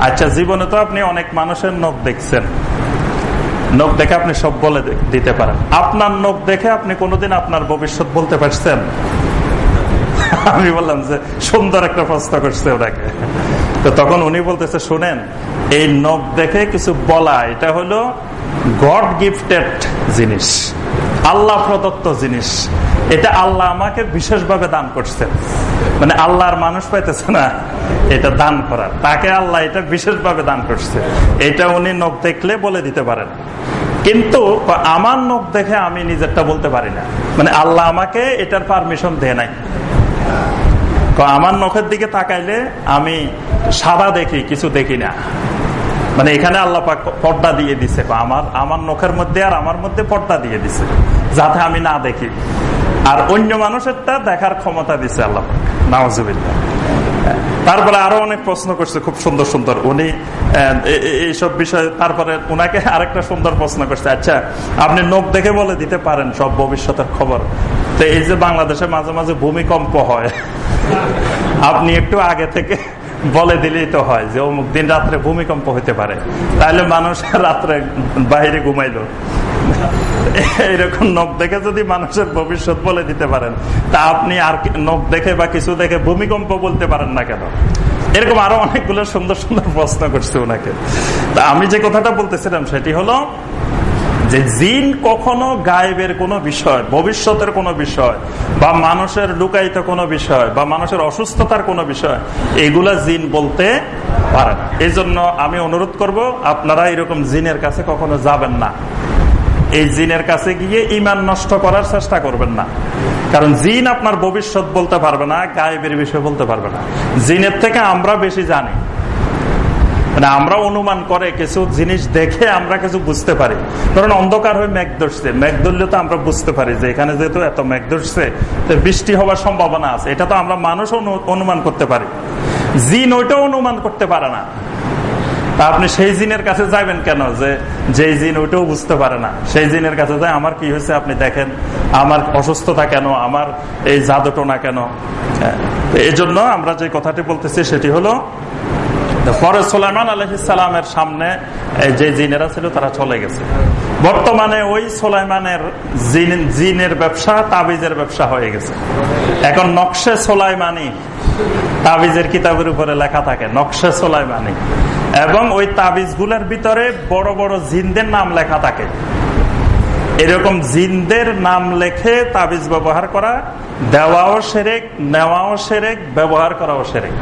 আচ্ছা জীবনে তো আপনি অনেক মানুষের নখ দেখছেন। নখ দেখে আপনি সব বলে দিতে পারেন। আপনার নখ দেখে আপনি কোনোদিন আপনার ভবিষ্যৎ বলতে পারছেন? (laughs) আমি বললাম যে সুন্দর একটা প্রশ্ন করছে ওনাকে। তো তখন উনি বলতেছে, শুনেন, এই নখ দেখে কিছু বলা, এটা হলো গড গিফটেড জিনিস, আল্লাহ প্রদত্ত জিনিস। এটা আল্লাহ আমাকে বিশেষভাবে দান করছেন মানে আল্লাহর মানুষ পাইতেছে না এটা দান করার। তাকে আল্লাহ এটা বিশেষভাবে দান করছে। এটা উনি নখ দেখলে বলে দিতে পারেন। কিন্তু আমার নখ দেখে আমি নিজেরটা বলতে পারি না। মানে আল্লাহ আমাকে এটার পারমিশন দেয় নাই। আমার নখের দিকে তাকাইলে আমি সাদা দেখি, কিছু দেখি না। মানে এখানে আল্লাহ পর্দা দিয়ে দিছে। আমার আমার নখের মধ্যে আর আমার মধ্যে পর্দা দিয়ে দিছে। যাতে আমি না দেখি। আর অন্য মানুষেরটা দেখার ক্ষমতা দিছে আল্লাহ। নওয়াজুবিল্লাহ তারপরে আরও অনেক প্রশ্ন করছে, খুব সুন্দর সুন্দর। উনি এইসব বিষয়ে তারপরে উনাকে আরেকটা সুন্দর প্রশ্ন করছে আচ্ছা আপনি নখ দেখে বলে দিতে পারেন সব ভবিষ্যতের খবর। তো এই যে বাংলাদেশে মাঝে মাঝে ভূমিকম্প হয়, আপনি একটু আগে থেকে বলে দিলেই তো হয় যে অমুক দিন রাত্রে ভূমিকম্প হতে পারে। তাহলে মানুষ রাত্রে বাইরে ঘুমাইলো। (laughs) এইরকম নখ দেখে যদি মানুষের ভবিষ্যৎ বলে দিতে পারেন, তা আপনি আর নখ দেখে বা কিছু দেখে ভূমিকম্প বলতে পারেন না কেন? এরকম আরও অনেকগুলো সুন্দর সুন্দর প্রশ্ন করছে ওনাকে। তা আমি যে কথাটা বলতেছিলাম সেটি হলো যে জিন কখনো গায়েবের কোনো বিষয়, ভবিষ্যতের কোনো বিষয়, বা মানুষের লুকায়িত কোনো বিষয়, বা মানুষের অসুস্থতার কোনো বিষয়, এগুলা জিন বলতে পারে না। এই আমি অনুরোধ করব, আপনারা এরকম জিনের কাছে কখনো যাবেন না। এই জিনের কাছে গিয়ে ইমান নষ্ট করার চেষ্টা করবেন না। কারণ জিন আপনার ভবিষ্যৎ বলতে পারবে না, গায়েবের বিষয় বলতে পারবে না। জিনের থেকে আমরা বেশি জানি। মানে আমরা অনুমান করে কিছু জিনিস দেখে আমরা কিছু বুঝতে পারি। ধরেন অন্ধকার হয়ে মেঘ ধরছে। মেঘ ধরলে তো আমরা বুঝতে পারি যে এখানে যেহেতু এত মেঘ ধরছে বৃষ্টি হওয়ার সম্ভাবনা আছে। এটা তো আমরা মানুষ অনুমান করতে পারি। জিন ওইটাও অনুমান করতে পারে না। তা আপনি সেই জিনের কাছে যাবেন কেন? যে যেই জিন ওইটাও বুঝতে পারে না। সেই জিনের কাছে যায়, আমার কি হয়েছে আপনি দেখেন? আমার অসুস্থতা কেন? আমার এই জাদুটোনা কেন? এই জন্য আমরা যে কথাটি বলতেছি সেটি হলো, পরে সোলাইমান আলহিসামের সামনে যে জিনেরা ছিল তারা চলে গেছে। বর্তমানে ওই সোলাইমানের জিনের ব্যবসা তাবিজের ব্যবসা হয়ে গেছে। এখন নকশে সোলাইমানি তাবিজের কিতাবের উপরে লেখা থাকে, নকশে সোলাইমানি। এবং ওই তাবিজগুলোর ভিতরে বড় বড় জিনদের নাম লেখা থাকে। এরকম জিনদের নাম লেখে তাবিজ ব্যবহার করা, দেওয়াও সেরেক, নেওয়াও সেরেক, ব্যবহার করাও সেরেক।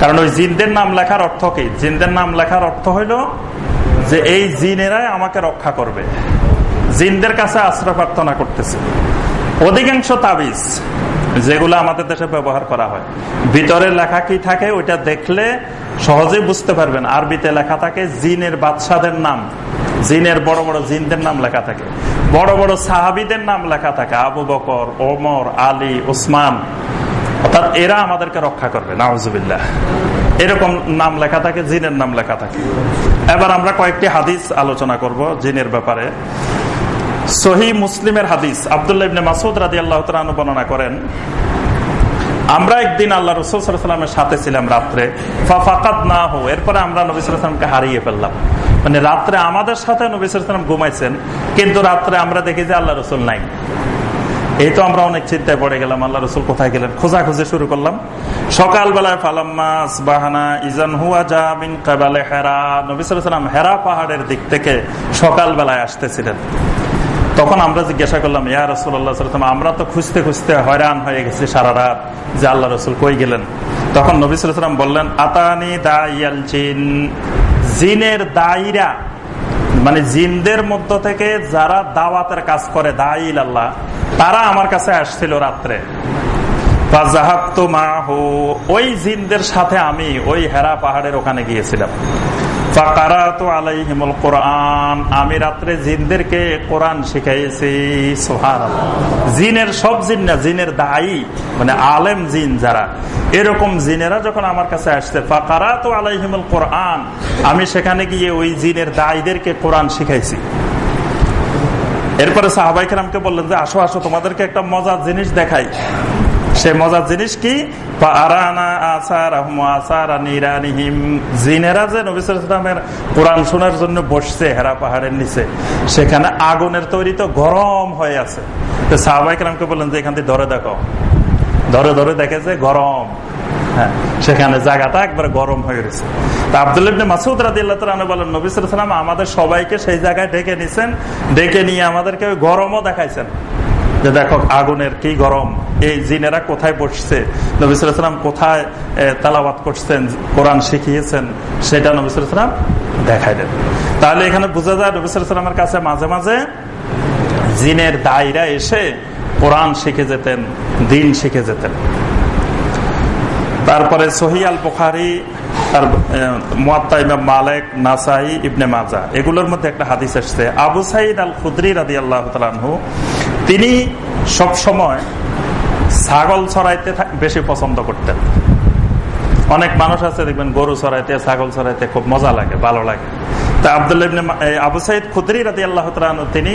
কারণ ওই জিনদের নাম লেখার অর্থ কি? জিনদের নাম লেখার অর্থ হইল যে এই জিনেরাই আমাকে রক্ষা করবে। জিনদের কাছে আশ্রয় প্রার্থনা করতেছে। অধিকাংশ তাবিজ যেগুলো আমাদের দেশে ব্যবহার করা হয়। ভিতরে লেখা কি থাকে, ওইটা দেখলে সহজেই বুঝতে পারবেন। আরবিতে লেখা থাকে, জিনের বাদশাদের নাম। জিনের বড় বড় জিনদের নাম লেখা থাকে। বড় বড় সাহাবিদের নাম লেখা থাকে, আবু বকর, ওমর, আলী ওসমান অর্থাৎ এরা আমাদেরকে রক্ষা করবে নাওজুবিল্লাহ এরকম নাম লেখা থাকে, জিনের নাম লেখা থাকে। এবার আমরা কয়েকটি হাদিস আলোচনা করব জিনের ব্যাপারে। সহি মুসলিমের হাদিস আবদুল্লাহ ইবনে মাসুদ রাজি আল্লাহ বর্ণনা করেন, আমরা একদিন আল্লাহ রসুলামের সাথে ছিলাম রাত্রে ফাকাত না হো এরপরে আমরা নবিসামকে হারিয়ে ফেললাম। মানে রাত্রে আমাদের সাথে নবিসাম ঘুমাইছেন, কিন্তু রাত্রে আমরা দেখি যে আল্লাহ রসুল নাই। এই তো আমরা অনেক চিন্তায় পড়ে গেলাম, আল্লাহ রসুল কোথায় গেলেন? খোঁজা খুঁজে শুরু করলাম। সকালবেলায় ফালাম্মাস বাহানা ইজান হুয়া জামিন কাবালে হেরা নবিসাম হেরা পাহাড়ের দিক থেকে সকালবেলায় আসতেছিলেন। তখন আমরা জিজ্ঞাসা করলাম, ইয়া রসুল্লাহ আমরা তো খুঁজতে খুঁজতে হয়রান হয়ে গেছি সারা রাত যে আল্লাহ রসুল কই গেলেন? তখন নবিসাম বললেন, আতানি দাইয়াল জিন। জিনের দায়ীরা মানে জিনদের মধ্য থেকে যারা দাওয়াতের কাজ করে, দাইল আল্লাহ, তারা আমার কাছে আসছিল রাত্রে। ওই জিনদের সাথে আমি ওই হেরা পাহাড়ের ওখানে গিয়েছিলাম। আমি রাত্রে জিনদেরকে কোরআন শিখাইছি জিনের সব জিন না, জিনের দায়ী মানে আলেম জিন যারা, এরকম জিনেরা যখন আমার কাছে আসছে তো আলাইহিমুল কোরআন, আমি সেখানে গিয়ে ওই জিনের দায়ীদেরকে কোরআন শিখাইছি। এরপরে সাহাবাইকে বললেন যে, আসো আসো, তোমাদেরকে একটা মজার জিনিস দেখাই। সে মজার জিনিস কি? সেখানে এখান ধরে দেখো। ধরে ধরে দেখেছে গরম। হ্যাঁ সেখানে জায়গাটা একবার গরম হয়ে গেছে তা মাসুদ রাজি আল্লাহ বলেন নবিসাম আমাদের সবাইকে সেই জায়গায় ডেকে নিছেন। ডেকে নিয়ে আমাদেরকে গরমও দেখাইছেন। যে দেখো আগুনের কি গরম, এই জিনেরা কোথায় বসছে? নবিসাম কোথায় তালাবাদ করছেন, কোরআন শিখিয়েছেন, সেটা নবিসাম দেখাই দেন। তাহলে এখানে বোঝা যায় নবিসামের কাছে মাঝে মাঝে জিনের দায়রা এসে কোরআন শিখে যেতেন, দিন শিখে যেতেন। তারপরে সহি আল বুখারি মালেক, নাসাই, ইবনে মাজা এগুলোর মধ্যে একটা হাদিস আসছে আবু সাইদ আল খুদ্রি রাদি আল্লাহ তিনি সব সময় ছাগল ছড়াইতে বেশি পছন্দ করতেন। অনেক মানুষ আছে, দেখবেন গরু ছড়াইতে, ছাগল ছড়াইতে খুব মজা লাগে, ভালো লাগে। তা আবদুল্লাহ আবু সাইদ খুদরি রাদি আল্লাহ তিনি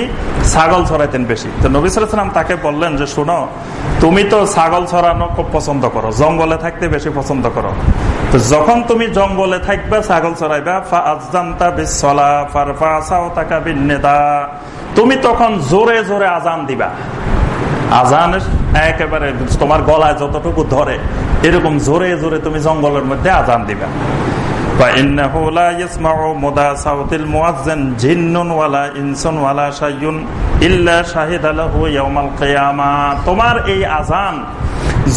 ছাগল ছড়াইতেন বেশি। তো নবিসাম তাকে বললেন যে, শুনো, তুমি তো ছাগল ছড়ানো খুব পছন্দ করো, জঙ্গলে থাকতে বেশি পছন্দ করো। তো যখন তুমি জঙ্গলে থাকবে, ছাগল ছড়াইবা তুমি তখন জোরে জোরে আজান দিবা। আজান একেবারে তোমার গলায় যতটুকু ধরে, এরকম জোরে জোরে তুমি জঙ্গলের মধ্যে আজান দিবা। তোমার এই আজান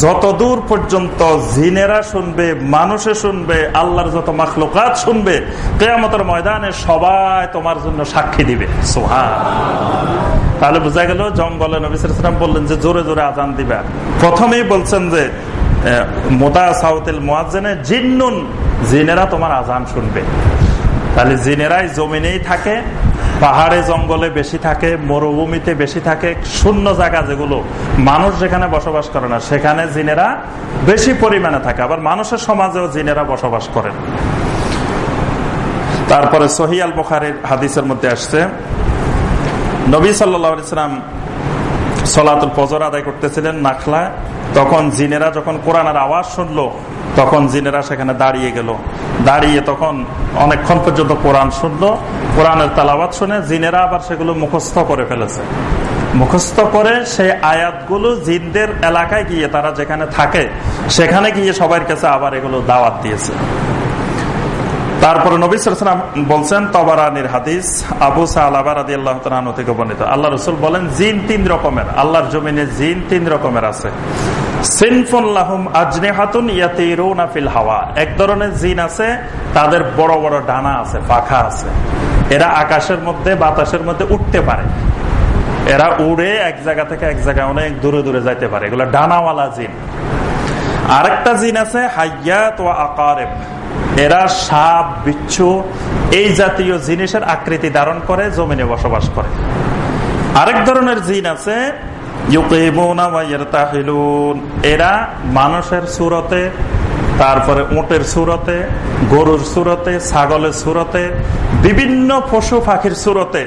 যত দূর পর্যন্ত জিনেরা শুনবে, মানুষে শুনবে, আল্লাহর যত মাখলুকাত শুনবে, কেয়ামতের ময়দানে সবাই তোমার জন্য সাক্ষী দিবে। সোহা তাহলে বোঝা গেল, জঙ্গলে নবিসাম বললেন যে জোরে জোরে আজান দিবা। প্রথমেই বলছেন যে মোদা সাউতেল মোয়াজেনে জিন্নুন, জিনেরা তোমার আজান শুনবে। তাহলে জিনেরাই জমিনেই থাকে পাহাড়ে, জঙ্গলে বেশি থাকে, মরুভূমিতে বেশি থাকে, শূন্য জায়গা যেগুলো মানুষ যেখানে বসবাস করে না, সেখানে জিনেরা বেশি পরিমাণে থাকে। আবার মানুষের সমাজেও জিনেরা বসবাস করেন তারপরে সহিয়াল বখারের হাদিসের মধ্যে আসছে, নবী সাল্লাম সলাতুল ফজর আদায় করতেছিলেন নাখলায়, তখন জিনেরা যখন কোরআনের আওয়াজ শুনলো তখন জিনেরা সেখানে দাঁড়িয়ে গেল। দাঁড়িয়ে তখন অনেকক্ষণ পর্যন্ত কোরআন শুনলো, কোরআনের তালাবাদ শুনে জিনেরা আবার সেগুলো মুখস্থ করে ফেলেছে। মুখস্থ করে সেই আয়াতগুলো জিনদের এলাকায় গিয়ে, তারা যেখানে থাকে, সেখানে গিয়ে সবার কাছে আবার এগুলো দাওয়াত দিয়েছে। তারপরে নবী সালাম বলছেন, তবারানির হাদিস, আবু থেকে বর্ণিত। আল্লাহ রসুল বলেন, জিন তিন রকমের। আল্লাহর জমিনে জিন তিন রকমের আছে। এক ধরনের জিন আছে আকাশের মধ্যে, বাতাসের মধ্যে উঠতে পারে। এরা উড়ে এক জায়গা থেকে এক জায়গায় অনেক দূরে দূরে যাইতে পারে। এগুলো ডানাওয়ালা জিন। আরেকটা জিন আছে, হাইয়াত ও আকারেব। এরা সাপ, বিচ্ছু, এই জাতীয় জিনিসের আকৃতি ধারণ করে, জমিনে বসবাস করে। আরেক ধরনের জিন আছে এরা মানুষের সুরতে, তারপরে উটের সুরতে, গরুর সুরতে, ছাগলের সুরতে, বিভিন্ন পশু পাখির সুরতে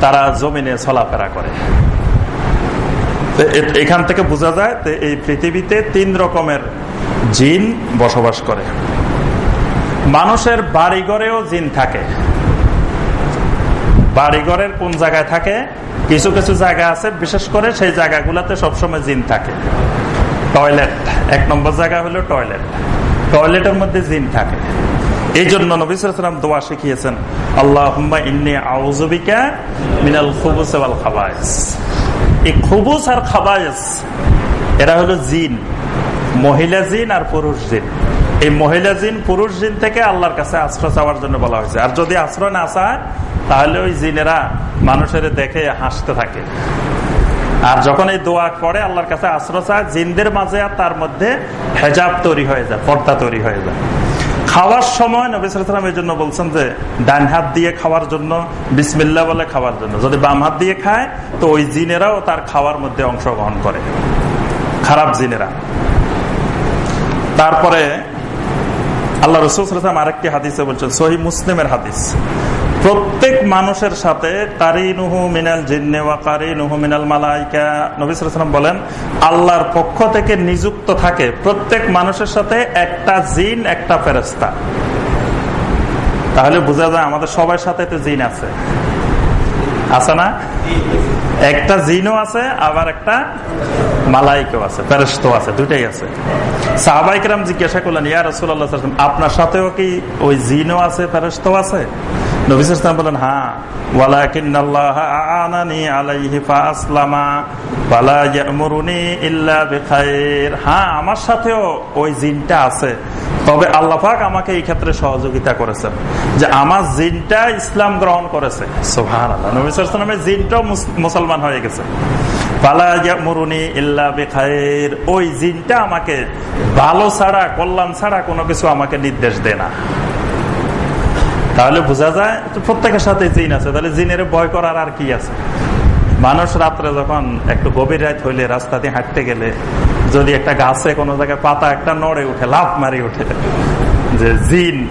তারা জমিনে চলাফেরা করে। এখান থেকে বোঝা যায় এই পৃথিবীতে তিন রকমের জিন বসবাস করে। মানুষের বাড়িঘরেও জিন থাকে। বাড়িঘরের কোন জায়গায় থাকে? কিছু কিছু জায়গা আছে, বিশেষ করে সেই জায়গাগুলোতে সবসময় জিন থাকে। টয়লেট, এক নম্বর জায়গা হলো টয়লেট। টয়লেটের মধ্যে জিন থাকে। এই জন্য নবিসাম দোয়া শিখিয়েছেন আল্লাহ ইন্নি আউজবিকা মিনাল খুবুস খাবায়স। এই খুবুস আর খাবায়স, এরা হলো জিন, মহিলা জিন আর পুরুষ জিন। এই মহিলা জিন, পুরুষ জিন থেকে আল্লাহর কাছে আশ্রয় চাওয়ার জন্য বলা হয়েছে। আর যদি আশ্রয় না চায় তাহলে ওই জিনেরা মানুষের দেখে হাসতে থাকে। আর যখন এই দোয়া করে, আল্লাহর কাছে আশ্রয় চায়, জিনদের মাঝে আর তার মধ্যে হেজাব তৈরি হয়ে যায়, পর্দা তৈরি হয়ে যায়। খাওয়ার সময় নবিসাম এই জন্য বলছেন যে, ডান হাত দিয়ে খাওয়ার জন্য বিসমিল্লা বলে খাওয়ার জন্য। যদি বাম হাত দিয়ে খায়, তো ওই জিনেরাও তার খাওয়ার মধ্যে অংশগ্রহণ করে। খারাপ জিনেরা। তারপরে আল্লাহ রসুলাম আরেকটি হাদিসে বলছেন সহি মুসলিমের হাদিস। প্রত্যেক মানুষের সাথে কারিনুহু মিনাল জিন্নে ওয়া কারিনুহু মিনাল মালাইকা। নবিসাম বলেন, আল্লাহর পক্ষ থেকে নিযুক্ত থাকে প্রত্যেক মানুষের সাথে একটা জিন, একটা ফেরস্তা তাহলে বোঝা যায় আমাদের সবার সাথে তো জিন আছে। আছে না? একটা জিনও আছে, আবার একটা মালাইকও আছে ফেরস্ত আছে দুটাই আছে। সাহাবাইকরাম জিজ্ঞাসা করলেন, ইয়া রসুল্লাহ আপনার সাথেও কি ওই জিনও আছে ফেরস্ত আছে? নবিসাম বলেন হ্যাঁ হ্যাঁ আমার সাথেও ওই জিনটা আছে। তবে আল্লাহাক আমাকে এই ক্ষেত্রে সহযোগিতা করেছেন যে আমার জিনটা ইসলাম গ্রহণ করেছে। সোহান আল্লাহ নবিসামের জিনটাও মুসলমান হয়ে গেছে। ওই জিনটা আমাকে ভালো ছাড়া, কল্যাণ ছাড়া কোনো কিছু আমাকে নির্দেশ দেয় না। তাহলে বোঝা যায় প্রত্যেকের সাথে জিন আছে। তাহলে জিনের ভয় করার আর কি আছে? মানুষ রাত্রে যখন একটু গভীর রাত হইলে রাস্তা দিয়ে হাঁটতে গেলে যদি একটা গাছে কোনো জায়গায় পাতা একটা নড়ে উঠে লাভ মারি উঠে যে জিন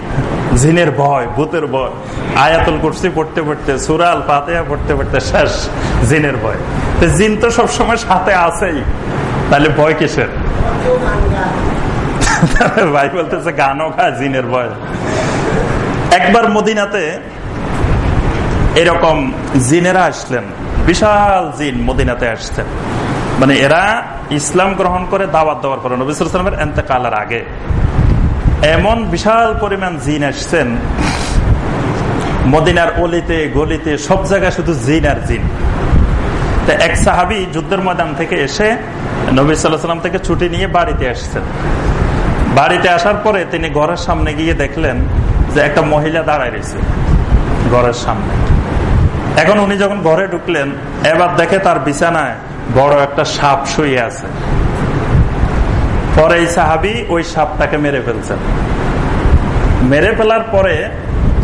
জিনের ভয় ভূতের ভয়। আয়াতুল কুরসি পড়তে পড়তে সুরাল পাতেয়া পড়তে পড়তে শেষ জিনের ভয়। তো জিন তো সবসময় সাথে আছেই। তাহলে ভয় কিসের? (laughs) ভাই বলতেছে গানও খা জিনের ভয়। একবার মদিনাতে এরকম জিনেরা আসলেন, বিশাল জিন মদিনাতে আসছেন। মানে এরা ইসলাম গ্রহণ করে দাওয়াত দেওয়ার পরে নবিসামের এতেকালের আগে এমন বিশাল পরিমাণ জিন আসছেন, মদিনার অলিতে, গলিতে, সব জায়গায় শুধু জিন আর জিন। এক সাহাবি যুদ্ধের ময়দান থেকে এসে নবী সাল্লাম থেকে ছুটি নিয়ে বাড়িতে আসছেন। বাড়িতে আসার পরে তিনি ঘরের সামনে গিয়ে দেখলেন যে একটা মহিলা দাঁড়ায় রয়েছে ঘরের সামনে। এখন উনি যখন ঘরে ঢুকলেন, এবার দেখে তার বিছানায় বড় একটা সাপ শুয়ে আছে। পরে এই সাহাবি ওই সাপটাকে মেরে ফেলছেন মেরে ফেলার পরে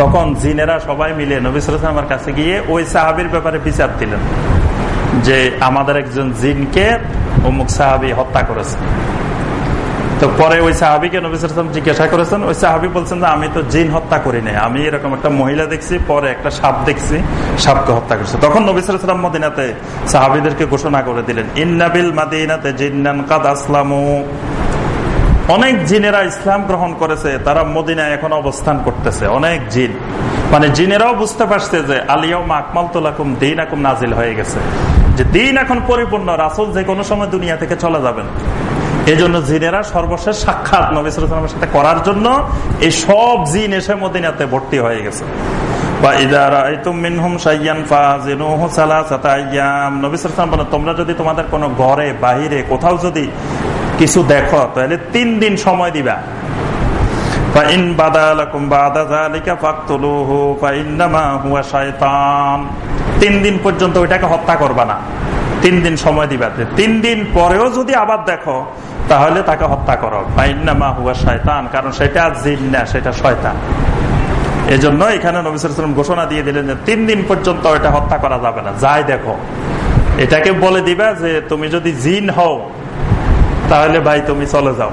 তখন জিনেরা সবাই মিলে নবিসামের কাছে গিয়ে ওই সাহাবির ব্যাপারে বিচার দিলেন যে আমাদের একজন জিনকে অমুক সাহাবি হত্যা করেছে। তো পরে ওই সাহাবিকে নবিসাম জিজ্ঞাসা করেছেন, ওই সাহাবি বলছেন যে আমি তো জিন হত্যা করি নাই। আমি এরকম একটা মহিলা দেখছি, পরে একটা সাপ দেখছি, সাপকে হত্যা করছে। তখন নবিসাম মদিনাতে সাহাবিদেরকে ঘোষণা করে দিলেন, ইন্নাবিল মাদিনাতে জিন্নান কাদ আসলামু। অনেক জিনেরা ইসলাম গ্রহণ করেছে, তারা মদিনায় এখন অবস্থান করতেছে, অনেক জিন। মানে জিনেরাও বুঝতে পারছে যে আলিয়াও আকমাল তোলাকুম দিন এখন নাজিল হয়ে গেছে। যে, দিন এখন পরিপূর্ণ, রাসুল যে কোনো সময় দুনিয়া থেকে চলে যাবেন। এই জন্য জিনেরা সর্বশেষ সাক্ষাৎ নবিসের সাথে করার জন্য এই সব জিন এসে মদিনাতে ভর্তি হয়ে গেছে। তোমরা যদি তোমাদের কোনো ঘরে, বাহিরে, কোথাও যদি কিছু দেখো, তাহলে তিন দিন সময় দিবা। তিন দিন পর্যন্ত ওইটাকে হত্যা করবা না। তিন দিন সময় দিবা। তিন দিন পরেও যদি আবার দেখো তাহলে তাকে হত্যা করো। মা হুয়া শয়তান, কারণ সেটা জিন না, সেটা শয়তান। এই জন্য এখানে নবিসাম ঘোষণা দিয়ে দিলেন যে তিন দিন পর্যন্ত এটা হত্যা করা যাবে না। যাই দেখো, এটাকে বলে দিবা যে তুমি যদি জিন হও, তাহলে ভাই তুমি চলে যাও।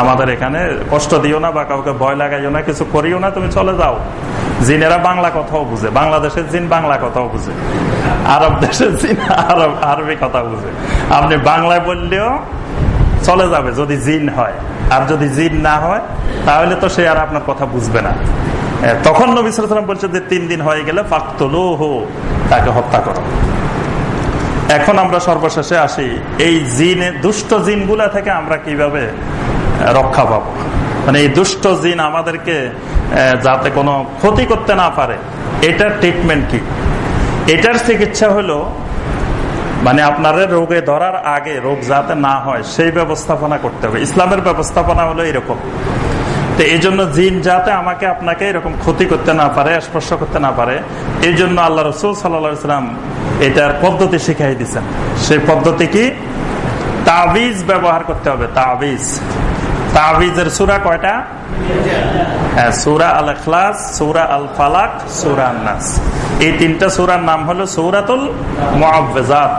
আমাদের এখানে কষ্ট দিও না বা কাউকে ভয় লাগাইও না, কিছু করিও না, তুমি চলে যাও। জিনেরা বাংলা কথাও বুঝে, বাংলাদেশের জিন বাংলা কথাও বুঝে। আরব দেশের জিন আরব, আরবি কথা বুঝে। আপনি বাংলায় বললেও চলে যাবে যদি জিন হয়। আর যদি জিন না হয়, তাহলে তো সে আর আপনার কথা বুঝবে না। তখন নবী সালাম বলছে যে তিন দিন হয়ে গেলে ফাঁকতলো তাকে হত্যা করো। এখন আমরা সর্বশেষে আসি, এই জিনে, দুষ্ট জিনগুলা থেকে আমরা কীভাবে রক্ষা পাব? মানে এই দুষ্ট জিন আমাদেরকে যাতে কোনো ক্ষতি করতে না পারে, এটার ট্রিটমেন্ট কি? এটার চিকিৎসা হলো মানে আপনার রোগে ধরার আগে রোগ যাতে না হয়, সেই ব্যবস্থাপনা করতে হবে। ইসলামের ব্যবস্থাপনা হলো এরকম। তো এই জন্য জিন যাতে আমাকে আপনাকে এরকম ক্ষতি করতে না পারে, স্পর্শ করতে না পারে, এই জন্য আল্লাহ রসুল সাল্লাম এটার পদ্ধতি শিখাই দিচ্ছেন সেই পদ্ধতি কি? তাবিজ ব্যবহার করতে হবে, তাবিজ। তাবিজের সুরা কয়টা? হ্যাঁ সুরা আল এখলাস সুরা আল ফালাক নাস এই তিনটা সুরার নাম হলো সৌরাতুল মুআব্বাজাত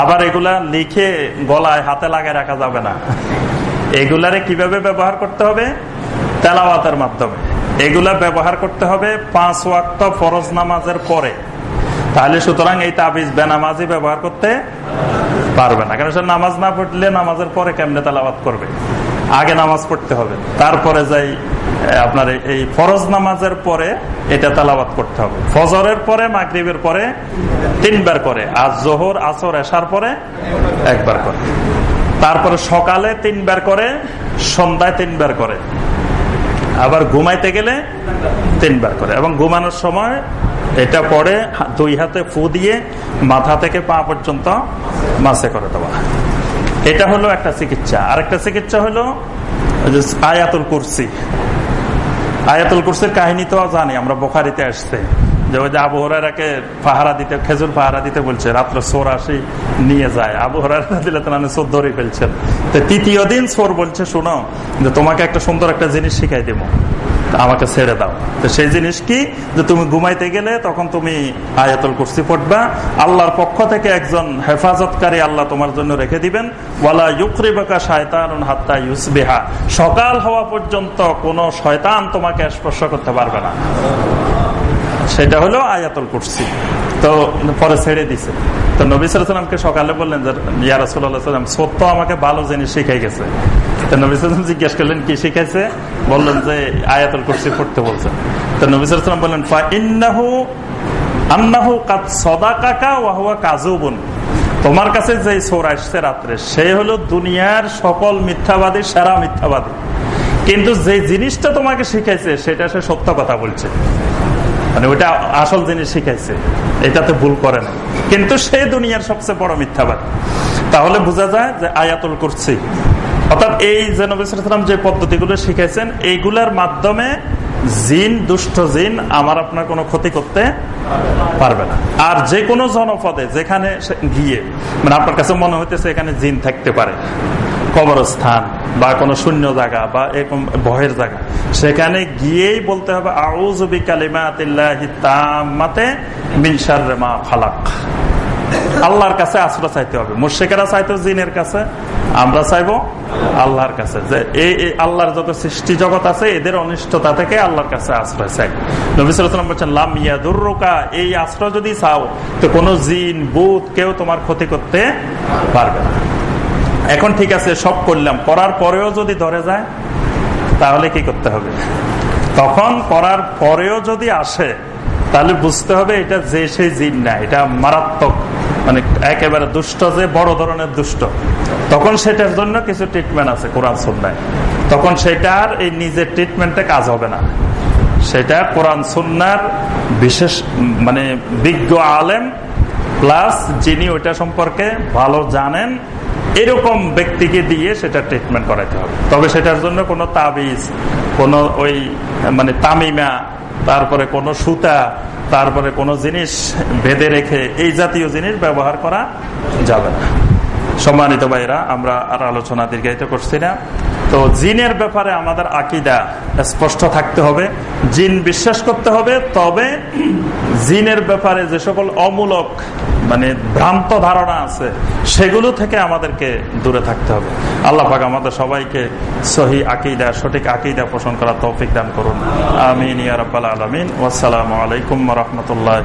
আবার এগুলা লিখে গলায় হাতে লাগায় রাখা যাবে না। এগুলারে কীভাবে ব্যবহার করতে হবে? তেলাওয়াতের মাধ্যমে। এগুলা ব্যবহার করতে হবে পাঁচ ওয়াক্ত ফরজ নামাজের পরে। তাহলে সুতরাং এই তাবিজ বেনামাজি ব্যবহার করতে পারবে না। কারণ সে নামাজ না পড়লে নামাজের পরে কেমনে তেলাবাদ করবে? আগে নামাজ পড়তে হবে। তারপরে যাই আপনার এই ফরজ নামাজের পরে এটা তালাবাদ করতে হবে। ফজরের পরে, মাগরীবের পরে তিনবার করে। আজ জোহর, আসর এসার পরে একবার করে। তারপরে সকালে তিনবার করে, সন্ধ্যায় তিনবার করে। আবার ঘুমাইতে গেলে তিনবার করে। এবং ঘুমানোর সময় এটা পরে দুই হাতে ফু দিয়ে মাথা থেকে পা পর্যন্ত মাসে করে দেওয়া। এটা হলো একটা চিকিৎসা। আর একটা চিকিৎসা হলো আয়াতুল কুরসি। আয়াতুল কুরসির কাহিনী তো জানি, আমরা বোখারিতে আসছে। যে ওই যে আবু হরারাকে পাহারা দিতে, খেজুর পাহারা দিতে বলছে, রাত্র সোর আসি, নিয়ে যায়। আবু দিলে তো সোর ধরে ফেলছেন। তো তৃতীয় দিন সোর বলছে, শোনো, যে তোমাকে একটা সুন্দর একটা জিনিস শিখাই দেবো। আমাকে ছেড়ে দাও। তো সেই জিনিস কি? যে তুমি ঘুমাইতে গেলে তখন তুমি আয়াতুল কুর্সি পড়বা। আল্লাহর পক্ষ থেকে একজন হেফাজতকারী আল্লাহ তোমার জন্য রেখে দিবেন। ওয়ালা ইউক্রিবাকা শায়তান হাত্তা ইউসবেহা। সকাল হওয়া পর্যন্ত কোনো শয়তান তোমাকে স্পর্শ করতে পারবে না। সেটা হলো আয়াতুল কুরসি। তো পরে ছেড়ে দিছে। তো নবী সালামকে সকালে বললেন যে সত্য আমাকে ভালো জিনিস শিখাই গেছে। তো নবী সালাম জিজ্ঞেস করলেন, কি শিখাইছে? বললেন যে, আয়াতুল কুরসি পড়তে বলছেন তো নবী সালাম বললেন, ফা ইন্নাহু আন্নাহু সদা কাকা ওয়াহুয়া কাজুবুন তোমার কাছে যে সোর আসছে রাত্রে সে হলো দুনিয়ার সকল মিথ্যাবাদী, সেরা মিথ্যাবাদী। কিন্তু যে জিনিসটা তোমাকে শিখাইছে, সেটা সে সত্য কথা বলছে। মানে ওইটা আসল জিনিস শিখাইছে। এটাতে ভুল করে না। কিন্তু সে দুনিয়ার সবচেয়ে বড় মিথ্যাবাদ। তাহলে বোঝা যায় যে আয়াতুল করছি অর্থাৎ এই যে নবিসাম যে পদ্ধতিগুলো শিখাইছেন, এইগুলার মাধ্যমে জিন, দুষ্ট জিন আমার আপনার কোনো ক্ষতি করতে পারবে না। আর যে কোনো জনপদে যেখানে গিয়ে মানে আপনার কাছে মনে হইতেছে এখানে জিন থাকতে পারে। কবরস্থান বা কোনো শূন্য জায়গা বা এরকম ভয়ের জায়গা। সেখানে গিয়েই বলতে হবে আউজবি ফালাক আল্লাহর কাছে আশ্রয় চাইতে হবে। মুর্শেকেরা চাইতো জিনের কাছে, আমরা চাইব আল্লাহর কাছে। যে এই আল্লাহর যত সৃষ্টি জগৎ আছে, এদের অনিষ্টতা থেকে আল্লাহর কাছে আশ্রয় চাই। নবিসাম বলছেন, লাম ইয়াদুরকা এই আশ্রয় যদি চাও, তো কোনো জিন বুথ কেউ তোমার ক্ষতি করতে পারবে না। এখন ঠিক আছে, সব করলাম। করার পরেও যদি ধরে যায়, তাহলে কি করতে হবে? তখন করার পরেও যদি আসে, তাহলে বুঝতে হবে এটা যে সেই জিন না, এটা মারাত্মক মানে একেবারে দুষ্ট যে, বড় ধরনের দুষ্ট। তখন সেটার জন্য কিছু ট্রিটমেন্ট আছে কোরআন সুন্নায়। তখন সেটার এই নিজের ট্রিটমেন্টে কাজ হবে না। সেটা কোরআন সুন্নার বিশেষ মানে বিজ্ঞ আলেম প্লাস যিনি ওইটা সম্পর্কে ভালো জানেন এরকম ব্যক্তিকে দিয়ে সেটা ট্রিটমেন্ট করাইতে হবে। তবে সেটার জন্য কোনো তাবিজ, কোনো ওই মানে তামিমা, তারপরে কোনো সুতা, তারপরে কোনো জিনিস বেঁধে রেখে এই জাতীয় জিনিস ব্যবহার করা যাবে না। সম্মানিত ভাইরা আমরা আর আলোচনা দীর্ঘায়িত করছি না। তো জিনের ব্যাপারে আমাদের আকিদা স্পষ্ট থাকতে হবে। জিন বিশ্বাস করতে হবে, তবে জিনের ব্যাপারে যে সকল অমূলক মানে ভ্রান্ত ধারণা আছে, সেগুলো থেকে আমাদেরকে দূরে থাকতে হবে। আল্লাহ পাক আমাদের সবাইকে সহি আকিদা, সঠিক আকিদা পোষণ করা তৌফিক দান করুন। আমিন ইয়ারব্বাল আলমিন। ওয়াসালামু আলাইকুম রহমতুল্লাহ